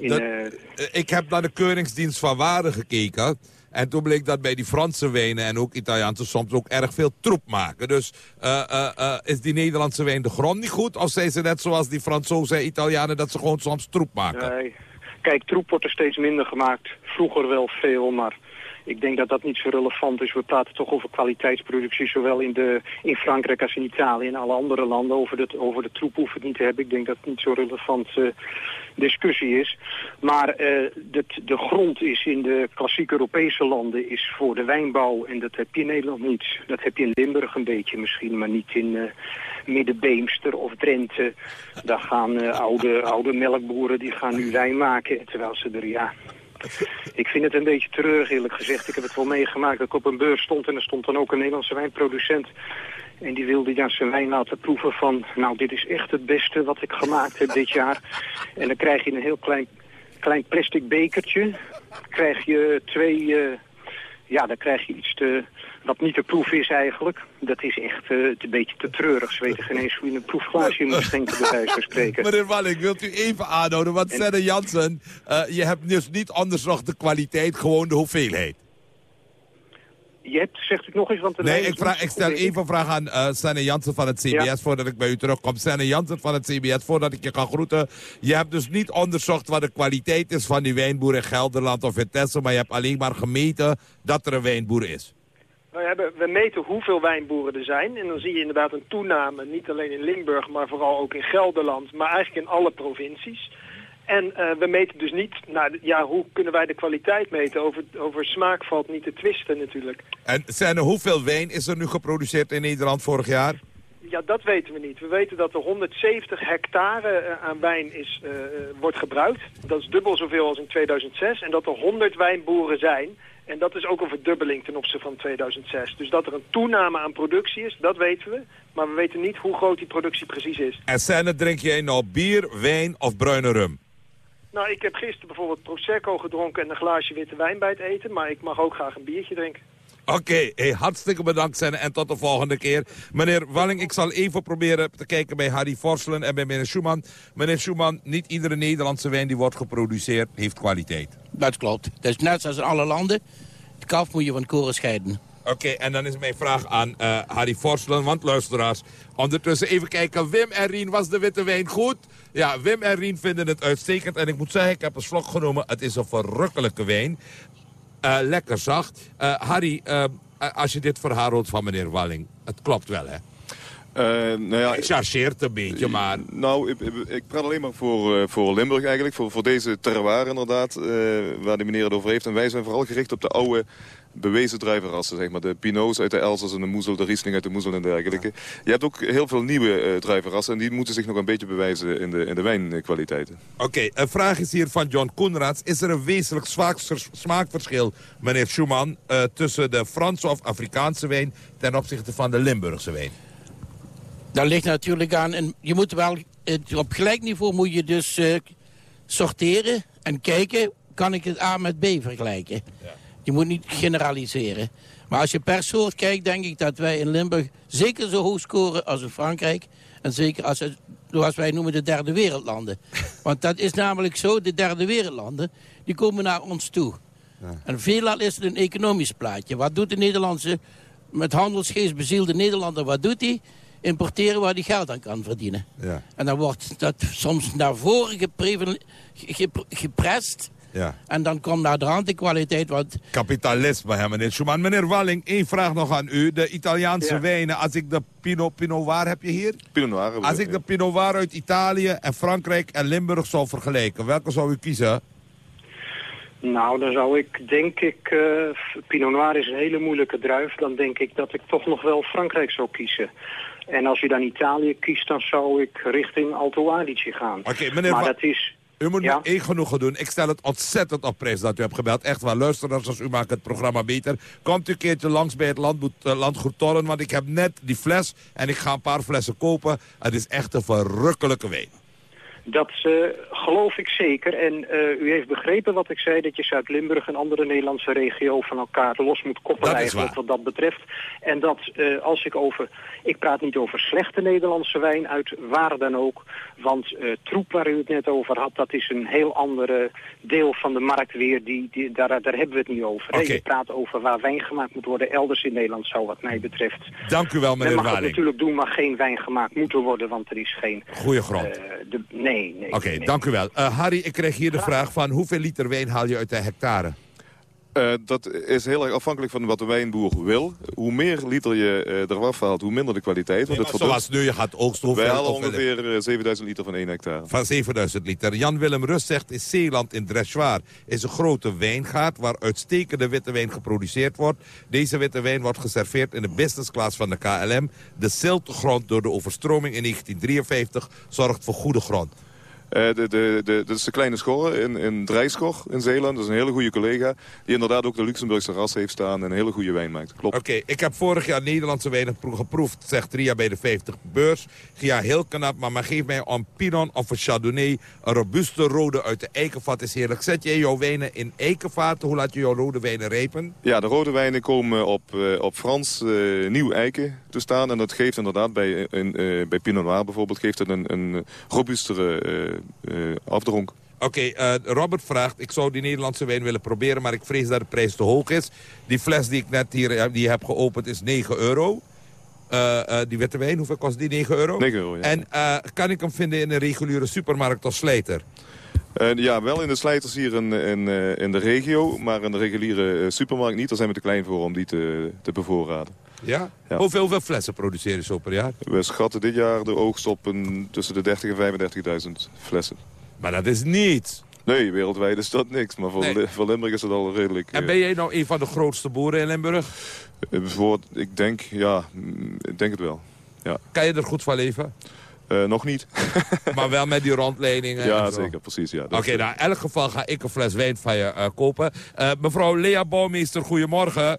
In, dat- eh, Eh, ik heb naar de keuringsdienst van waarde gekeken. En toen bleek dat bij die Franse wijnen en ook Italiaanse soms ook erg veel troep maken. Dus eh, eh, eh, is die Nederlandse wijn de grond niet goed? Of zijn ze net zoals die Fransozen en Italianen dat ze gewoon soms troep maken? Nee. Kijk, troep wordt er steeds minder gemaakt. Vroeger wel veel, maar ik denk dat dat niet zo relevant is. We praten toch over kwaliteitsproductie, zowel in, de, in Frankrijk als in Italië en alle andere landen. Over de, over de troep hoeven het niet te hebben. Ik denk dat het niet zo'n relevant eh, discussie is. Maar eh, de, de grond is in de klassieke Europese landen is voor de wijnbouw. En dat heb je in Nederland niet. Dat heb je in Limburg een beetje misschien, maar niet in eh Midden-Beemster of Drenthe. Daar gaan oude, oude melkboeren die gaan nu wijn maken. Terwijl ze er, ja... Ik vind het een beetje treurig eerlijk gezegd. Ik heb het wel meegemaakt dat ik op een beurs stond en er stond dan ook een Nederlandse wijnproducent. En die wilde ja zijn wijn laten proeven van, nou dit is echt het beste wat ik gemaakt heb dit jaar. En dan krijg je een heel klein, klein plastic bekertje. Krijg je twee, eh, ja dan krijg je iets te, wat niet te proeven is eigenlijk. Dat is echt eh, een beetje te treurig. Ze weten geen eens hoe je een proefglaasje moet schenken bij wijze van spreken. Meneer Walling, wilt u even aanhouden? Want Senne Jansen, eh, je hebt dus niet onderzocht de kwaliteit, gewoon de hoeveelheid. Je hebt, zegt u nog eens, want de Nee, ik, vraag, ik stel even een vraag aan eh Sanne Jansen van het CBS Ja. voordat ik bij u terugkom. Sanne Jansen van het CBS, voordat ik je ga groeten. Je hebt dus niet onderzocht wat de kwaliteit is van die wijnboer in Gelderland of in Texel, maar je hebt alleen maar gemeten dat er een wijnboer is. Nou ja, we meten hoeveel wijnboeren er zijn. En dan zie je inderdaad een toename, niet alleen in Limburg, maar vooral ook in Gelderland. Maar eigenlijk in alle provincies. En eh, we meten dus niet, nou ja, hoe kunnen wij de kwaliteit meten? Over, over smaak valt niet te twisten natuurlijk. En Sanne, hoeveel wijn is er nu geproduceerd in Nederland vorig jaar? Ja, dat weten we niet. We weten dat er 170 hectare eh, aan wijn is, eh, wordt gebruikt. Dat is dubbel zoveel als in 2006. En dat er 100 wijnboeren zijn. En dat is ook een verdubbeling ten opzichte van 2006. Dus dat er een toename aan productie is, dat weten we. Maar we weten niet hoe groot die productie precies is. En Sanne, drink jij nou bier, wijn of bruine rum? Nou, ik heb gisteren bijvoorbeeld Prosecco gedronken en een glaasje witte wijn bij het eten. Maar ik mag ook graag een biertje drinken. Oké, hey, hartstikke bedankt Sanne en tot de volgende keer. Meneer Walling, ik zal even proberen te kijken bij Harry Vorselen en bij meneer Schumann. Meneer Schumann, niet iedere Nederlandse wijn die wordt geproduceerd heeft kwaliteit. Dat klopt. Dat is net zoals in alle landen. Het kalf moet je van het koren scheiden. Oké, en dan is mijn vraag aan eh, Harry Vorselen, want luisteraars. Ondertussen even kijken, Wim en Rien, was de witte wijn goed? Ja, Wim en Rien vinden het uitstekend. En ik moet zeggen, ik heb een slok genomen. Het is een verrukkelijke wijn. Eh, lekker zacht. Eh, Harry, als je dit verhaal hoort van meneer Walling, het klopt wel, hè? Eh, nou ja, Hij chargeert een beetje, maar... Nou, ik, ik- praat alleen maar voor, voor Limburg eigenlijk. Voor, voor deze terroir inderdaad, waar de meneer het over heeft. En wij zijn vooral gericht op de oude bewezen druivenrassen, zeg maar. De Pinots uit de Elzas en de Moezel, de Riesling uit de Moezel en dergelijke. Je hebt ook heel veel nieuwe eh druivenrassen en die moeten zich nog een beetje bewijzen in de, in de wijnkwaliteiten. Oké, een vraag is hier van John Koenraads. Is er een wezenlijk smaakvers- smaakverschil, meneer Schumann... eh, tussen de Franse of Afrikaanse wijn ten opzichte van de Limburgse wijn? Dat ligt natuurlijk aan. En je moet wel, op gelijk niveau moet je dus eh, sorteren en kijken, kan ik het A met B vergelijken. Je moet niet generaliseren. Maar als je per soort kijkt, denk ik dat wij in Limburg zeker zo hoog scoren als in Frankrijk. En zeker als het zoals wij noemen de derde wereldlanden. Want dat is namelijk zo, de derde wereldlanden, die komen naar ons toe. En veelal is het een economisch plaatje. Wat doet de Nederlandse, met handelsgeest bezielde Nederlander, wat doet hij? Importeren waar hij geld aan kan verdienen. Ja. En dan wordt dat soms naar voren geprest. Ja. En dan komt naar de hand de kwaliteit wat... Kapitalisme, hè, meneer Schumann. Meneer Walling, één vraag nog aan u. De Italiaanse wijnen, als ik de Pinot, Pinot Noir heb je hier? Pinot Noir. Als ik ja. de Pinot Noir uit Italië en Frankrijk en Limburg zou vergelijken, welke zou u kiezen? Nou, dan zou ik, denk ik, eh, Pinot Noir is een hele moeilijke druif. Dan denk ik dat ik toch nog wel Frankrijk zou kiezen. En als u dan Italië kiest, dan zou ik richting Alto Adige gaan. Oké, meneer maar dat is... U moet me één genoegen doen. Ik stel het ontzettend op prijs dat u hebt gebeld. Echt waar, luisteraars, als u maakt het programma beter. Komt u een keertje langs bij het landgoed, eh, landgoed Torren, want ik heb net die fles en ik ga een paar flessen kopen. Het is echt een verrukkelijke wijn. Dat eh, geloof ik zeker. En eh, u heeft begrepen wat ik zei, dat je Zuid-Limburg en andere Nederlandse regio van elkaar los moet koppelen Dat eigenlijk wat dat betreft. En dat eh, als ik over, ik praat niet over slechte Nederlandse wijn uit waar dan ook. Want troep waar u het net over had, dat is een heel andere deel van de markt weer. Die, die, daar, daar hebben we het niet over. Je praat over waar wijn gemaakt moet worden elders in Nederland, zou wat mij betreft. Dank u wel, Men meneer mag het Waling. natuurlijk doen, maar geen wijn gemaakt moeten worden, want er is geen... Goeie grond. de, nee, nee. Oké, nee. dank u wel. Eh, Harry, ik kreeg hier de vraag van hoeveel liter wijn haal je uit de hectare? Eh, dat is heel erg afhankelijk van wat de wijnboer wil. Hoe meer liter je eh eraf haalt, hoe minder de kwaliteit. Want Nee, het zoals nu, je gaat oogsten. Wij hoeveel- halen hoeveel- ongeveer eh, 7000 liter van 1 hectare. Van 7000 liter. Jan-Willem Rust zegt in Zeeland in Dressoir is een grote wijngaard waar uitstekende witte wijn geproduceerd wordt. Deze witte wijn wordt geserveerd in de business class van de KLM. De ziltgrond door de overstroming in 1953 zorgt voor goede grond. Eh, de, de, de, dat is de kleine schorre in, in Drijskor in Zeeland. Dat is een hele goede collega. Die inderdaad ook de Luxemburgse ras heeft staan en een hele goede wijn maakt. Klopt. Oké, ik heb vorig jaar Nederlandse pro- geproefd, zegt Ria bij de 50 beurs. Ja, heel knap, maar, maar geef mij een Pinot of een Chardonnay. Een robuuste rode uit de eikenvat is heerlijk. Zet jij jouw wijnen in eikenvaten? Hoe laat je jouw rode wijnen rijpen? Ja, de rode wijnen komen op, eh, op Frans eh, nieuw eiken te staan. En dat geeft inderdaad bij, in, bij Pinot Noir bijvoorbeeld geeft het een, een robuustere afdronk. Oké, eh, Robert vraagt, ik zou die Nederlandse wijn willen proberen... maar ik vrees dat de prijs te hoog is. Die fles die ik net hier heb- die heb geopend is 9 euro. Eh, eh, die witte wijn, hoeveel kost die? 9 euro? 9 euro, ja. En eh, kan ik hem vinden in een reguliere supermarkt of slijter? Eh, ja, wel in de slijters hier in, in, eh, in de regio, maar in de reguliere eh, supermarkt niet. Daar zijn we te klein voor om die te, te bevoorraden. Ja? Ja. Hoeveel, hoeveel flessen produceer je zo per jaar? We schatten dit jaar de oogst op een, tussen de 30 en 35.000 flessen. Maar dat is niets. Nee, wereldwijd is dat niks. Maar voor, Nee. Voor Limburg is het al redelijk... En ben jij nou een van de grootste boeren in Limburg? eh, voor, ik denk, ja, ik denk het wel. Ja. Kan je er goed van leven? Eh, nog niet. maar wel met die rondleidingen ja, en zo. zeker, precies. Ja. Oké, Dat- nou in elk geval ga ik een fles wijn van je eh, kopen. Eh, mevrouw Lea Bouwmeester, goedemorgen.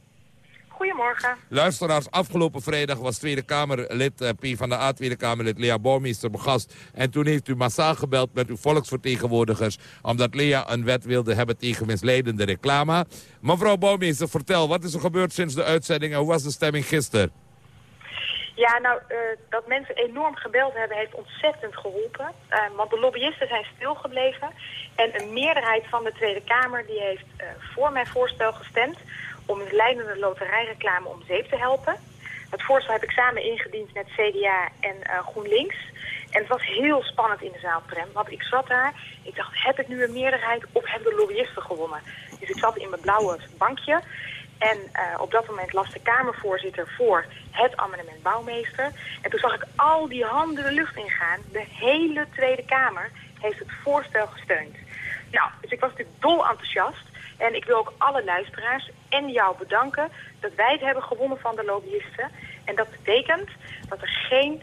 Goedemorgen. Luisteraars, afgelopen vrijdag was Tweede Kamerlid, eh, P van de A, Tweede Kamerlid Lea Bouwmeester begast. En toen heeft u massaal gebeld met uw volksvertegenwoordigers... omdat Lea een wet wilde hebben tegen misleidende reclame. Mevrouw Bouwmeester, vertel, wat is er gebeurd sinds de uitzending... en hoe was de stemming gisteren? Ja, nou, eh, dat mensen enorm gebeld hebben heeft ontzettend geholpen. Eh, want de lobbyisten zijn stilgebleven. En een meerderheid van de Tweede Kamer die heeft voor mijn voorstel gestemd... om misleidende loterijreclame om zeep te helpen. Het voorstel heb ik samen ingediend met CDA en eh, GroenLinks. En het was heel spannend in de zaal, Prem. Want ik zat daar, ik dacht, heb ik nu een meerderheid of hebben de lobbyisten gewonnen? Dus ik zat in mijn blauwe bankje... En eh, op dat moment las de Kamervoorzitter voor het amendement bouwmeester. En toen zag ik al die handen de lucht ingaan. De hele Tweede Kamer heeft het voorstel gesteund. Nou, dus ik was natuurlijk dol enthousiast. En ik wil ook alle luisteraars en jou bedanken dat wij het hebben gewonnen van de lobbyisten. En dat betekent dat er geen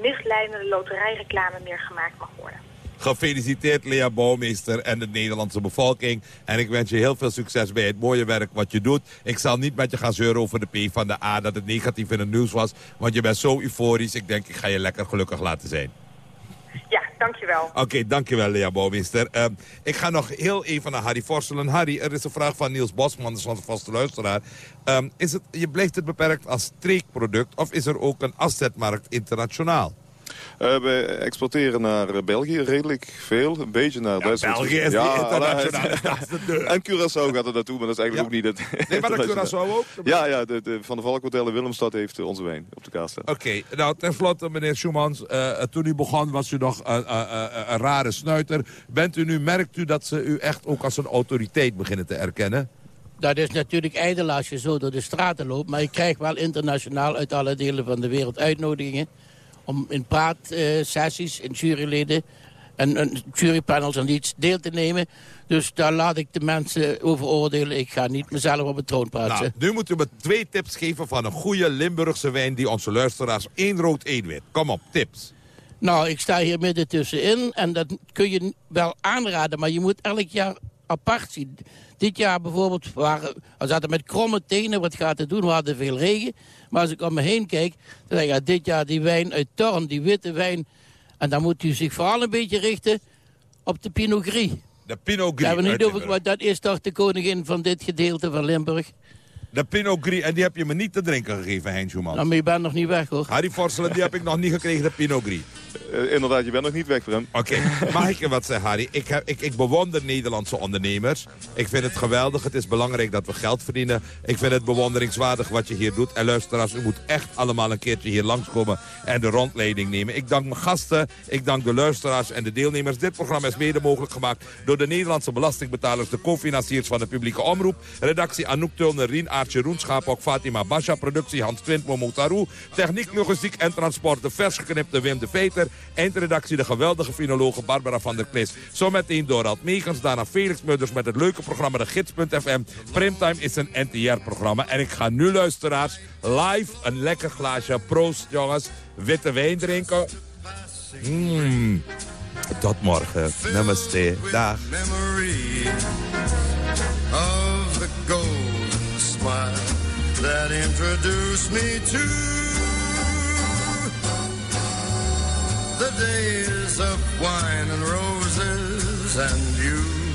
misleidende loterijreclame meer gemaakt mag worden. Gefeliciteerd Lea Bouwmeester en de Nederlandse bevolking. En ik wens je heel veel succes bij het mooie werk wat je doet. Ik zal niet met je gaan zeuren over de P van de A dat het negatief in het nieuws was. Want je bent zo euforisch. Ik denk ik ga je lekker gelukkig laten zijn. Ja, dankjewel. Oké, dankjewel Lea Bouwmeester. Ehm, ik ga nog heel even naar Harry Forstelen. Harry, er is een vraag van Niels Bosman, is onze vaste luisteraar. Ehm, is het, je blijft het beperkt als streekproduct of is er ook een afzetmarkt internationaal? Uh, we exporteren naar eh, België redelijk veel. Een beetje naar Duitsland. België is ja, internationale En Curaçao gaat er naartoe, maar dat is eigenlijk ook niet het... Nee, maar de Curaçao ook? Ja, ja de, de Van de Valk Hotel in Willemstad heeft onze wijn op de kaart staan. Oké, nou tenslotte meneer Schumans. Uh, toen u begon was u nog een rare snuiter. Bent u nu, merkt u dat ze u echt ook als een autoriteit beginnen te erkennen? Dat is natuurlijk ijdel als je zo door de straten loopt. Maar ik krijg wel internationaal uit alle delen van de wereld uitnodigingen... om in praatsessies, in juryleden en, en jurypanels en iets deel te nemen. Dus daar laat ik de mensen over oordelen. Ik ga niet mezelf op het troon plaatsen. Nou, nu moet u me twee tips geven van een goede Limburgse wijn... die onze luisteraars één rood, één wit. Kom op, tips. Nou, ik sta hier midden tussenin en dat kun je wel aanraden... maar je moet elk jaar apart zien. Dit jaar bijvoorbeeld, waren, we zaten met kromme tenen, wat gaat het doen? We hadden veel regen. Maar als ik om me heen kijk, dan denk ik, dit jaar die wijn uit Torn, die witte wijn. En dan moet u zich vooral een beetje richten op de Pinot Gris. De Pinot Gris. Dat, niet over, maar dat is toch de koningin van dit gedeelte van Limburg. De Pinot Gris, en die heb je me niet te drinken gegeven, Hein Schumann. Nou, maar je bent nog niet weg, hoor. Harry Vorselen, die heb ik nog niet gekregen, de Pinot Gris. Uh, inderdaad, je bent nog niet weg, Bram. Oké, mag ik je wat zeggen, Harry? Ik, heb, ik, ik bewonder Nederlandse ondernemers. Ik vind het geweldig. Het is belangrijk dat we geld verdienen. Ik vind het bewonderingswaardig wat je hier doet. En luisteraars, u moet echt allemaal een keertje hier langskomen en de rondleiding nemen. Ik dank mijn gasten, ik dank de luisteraars en de deelnemers. Dit programma is mede mogelijk gemaakt door de Nederlandse belastingbetalers, de co-financiers van de publieke omroep. Redactie Anouk Tulner, Rien Aartje Roenschapok, Fatima Basha. Productie Hans Twint, Momotaru. Techniek, logistiek en transport, de vers geknipte Wim de Veter. Eindredactie de geweldige finologe Barbara van der Klis. Zometeen Dorald Meegens, daarna Felix Mudders met het leuke programma De Gids.fm. Primtime is een NTR-programma. En ik ga nu, luisteraars, live een lekker glaasje proost, jongens. Witte wijn drinken. Mmm. Tot morgen. Namaste. Dag. Smile that introduced me to the days of wine and roses and you.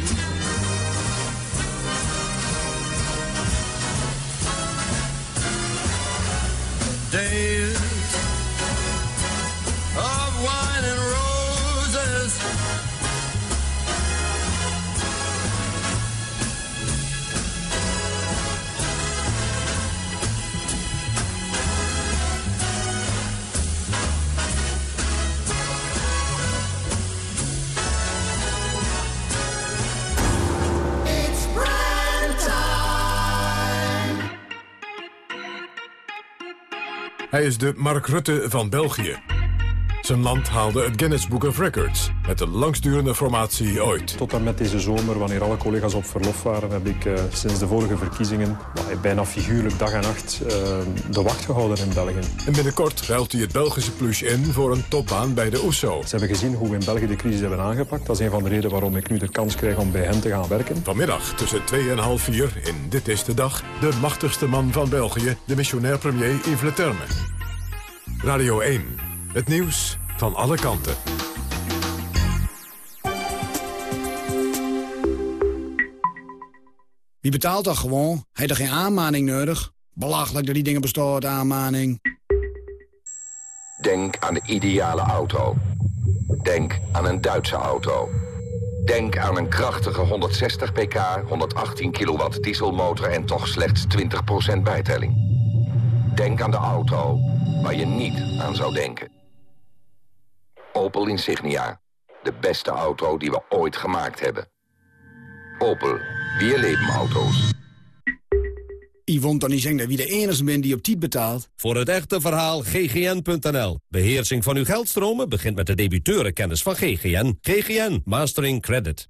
Hij is de Mark Rutte van België. Zijn land haalde het Guinness Book of Records met de langstdurende formatie ooit. Tot en met deze zomer, wanneer alle collega's op verlof waren... heb ik uh, sinds de vorige verkiezingen bijna figuurlijk dag en nacht uh, de wacht gehouden in België. En binnenkort ruilt hij het Belgische plush in voor een topbaan bij de OESO. Ze hebben gezien hoe we in België de crisis hebben aangepakt. Dat is een van de redenen waarom ik nu de kans krijg om bij hen te gaan werken. Vanmiddag tussen 2 en half 4 in Dit is de Dag... de machtigste man van België, de missionair premier Yves Le Terme. Radio 1. Het nieuws van alle kanten. Wie betaalt dat gewoon? Heeft er geen aanmaning nodig? Belachelijk dat die dingen bestaan, aanmaning. Denk aan de ideale auto. Denk aan een Duitse auto. Denk aan een krachtige 160 pk, 118 kilowatt dieselmotor en toch slechts 20% bijtelling. Denk aan de auto waar je niet aan zou denken. Opel Insignia. De beste auto die we ooit gemaakt hebben. Opel. Weer leven auto's. Yvonne dan niet zeggen dat wie de enige bent die op tijd betaalt. Voor het echte verhaal ggn.nl. Beheersing van uw geldstromen begint met de debiteurenkennis van GGN. GGN Mastering Credit.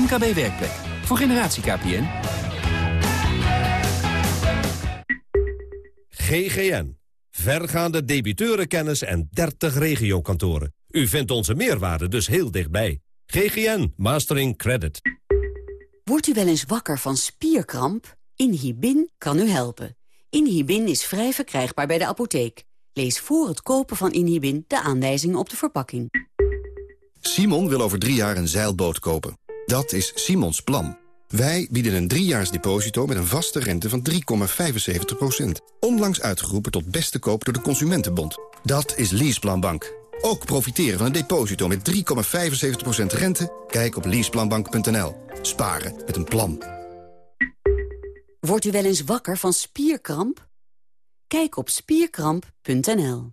MKB Werkplek. Voor generatie KPN. GGN. Vergaande debiteurenkennis en 30 regiokantoren. U vindt onze meerwaarde dus heel dichtbij. GGN Mastering Credit. Wordt u wel eens wakker van spierkramp? Inhibin kan u helpen. Inhibin is vrij verkrijgbaar bij de apotheek. Lees voor het kopen van Inhibin de aanwijzingen op de verpakking. Simon wil over drie jaar een zeilboot kopen. Dat is Simons plan. Wij bieden een driejaars deposito met een vaste rente van 3,75%. Onlangs uitgeroepen tot beste koop door de Consumentenbond. Dat is Leaseplanbank. Ook profiteren van een deposito met 3,75% rente? Kijk op leaseplanbank.nl. Sparen met een plan. Wordt u wel eens wakker van spierkramp? Kijk op spierkramp.nl.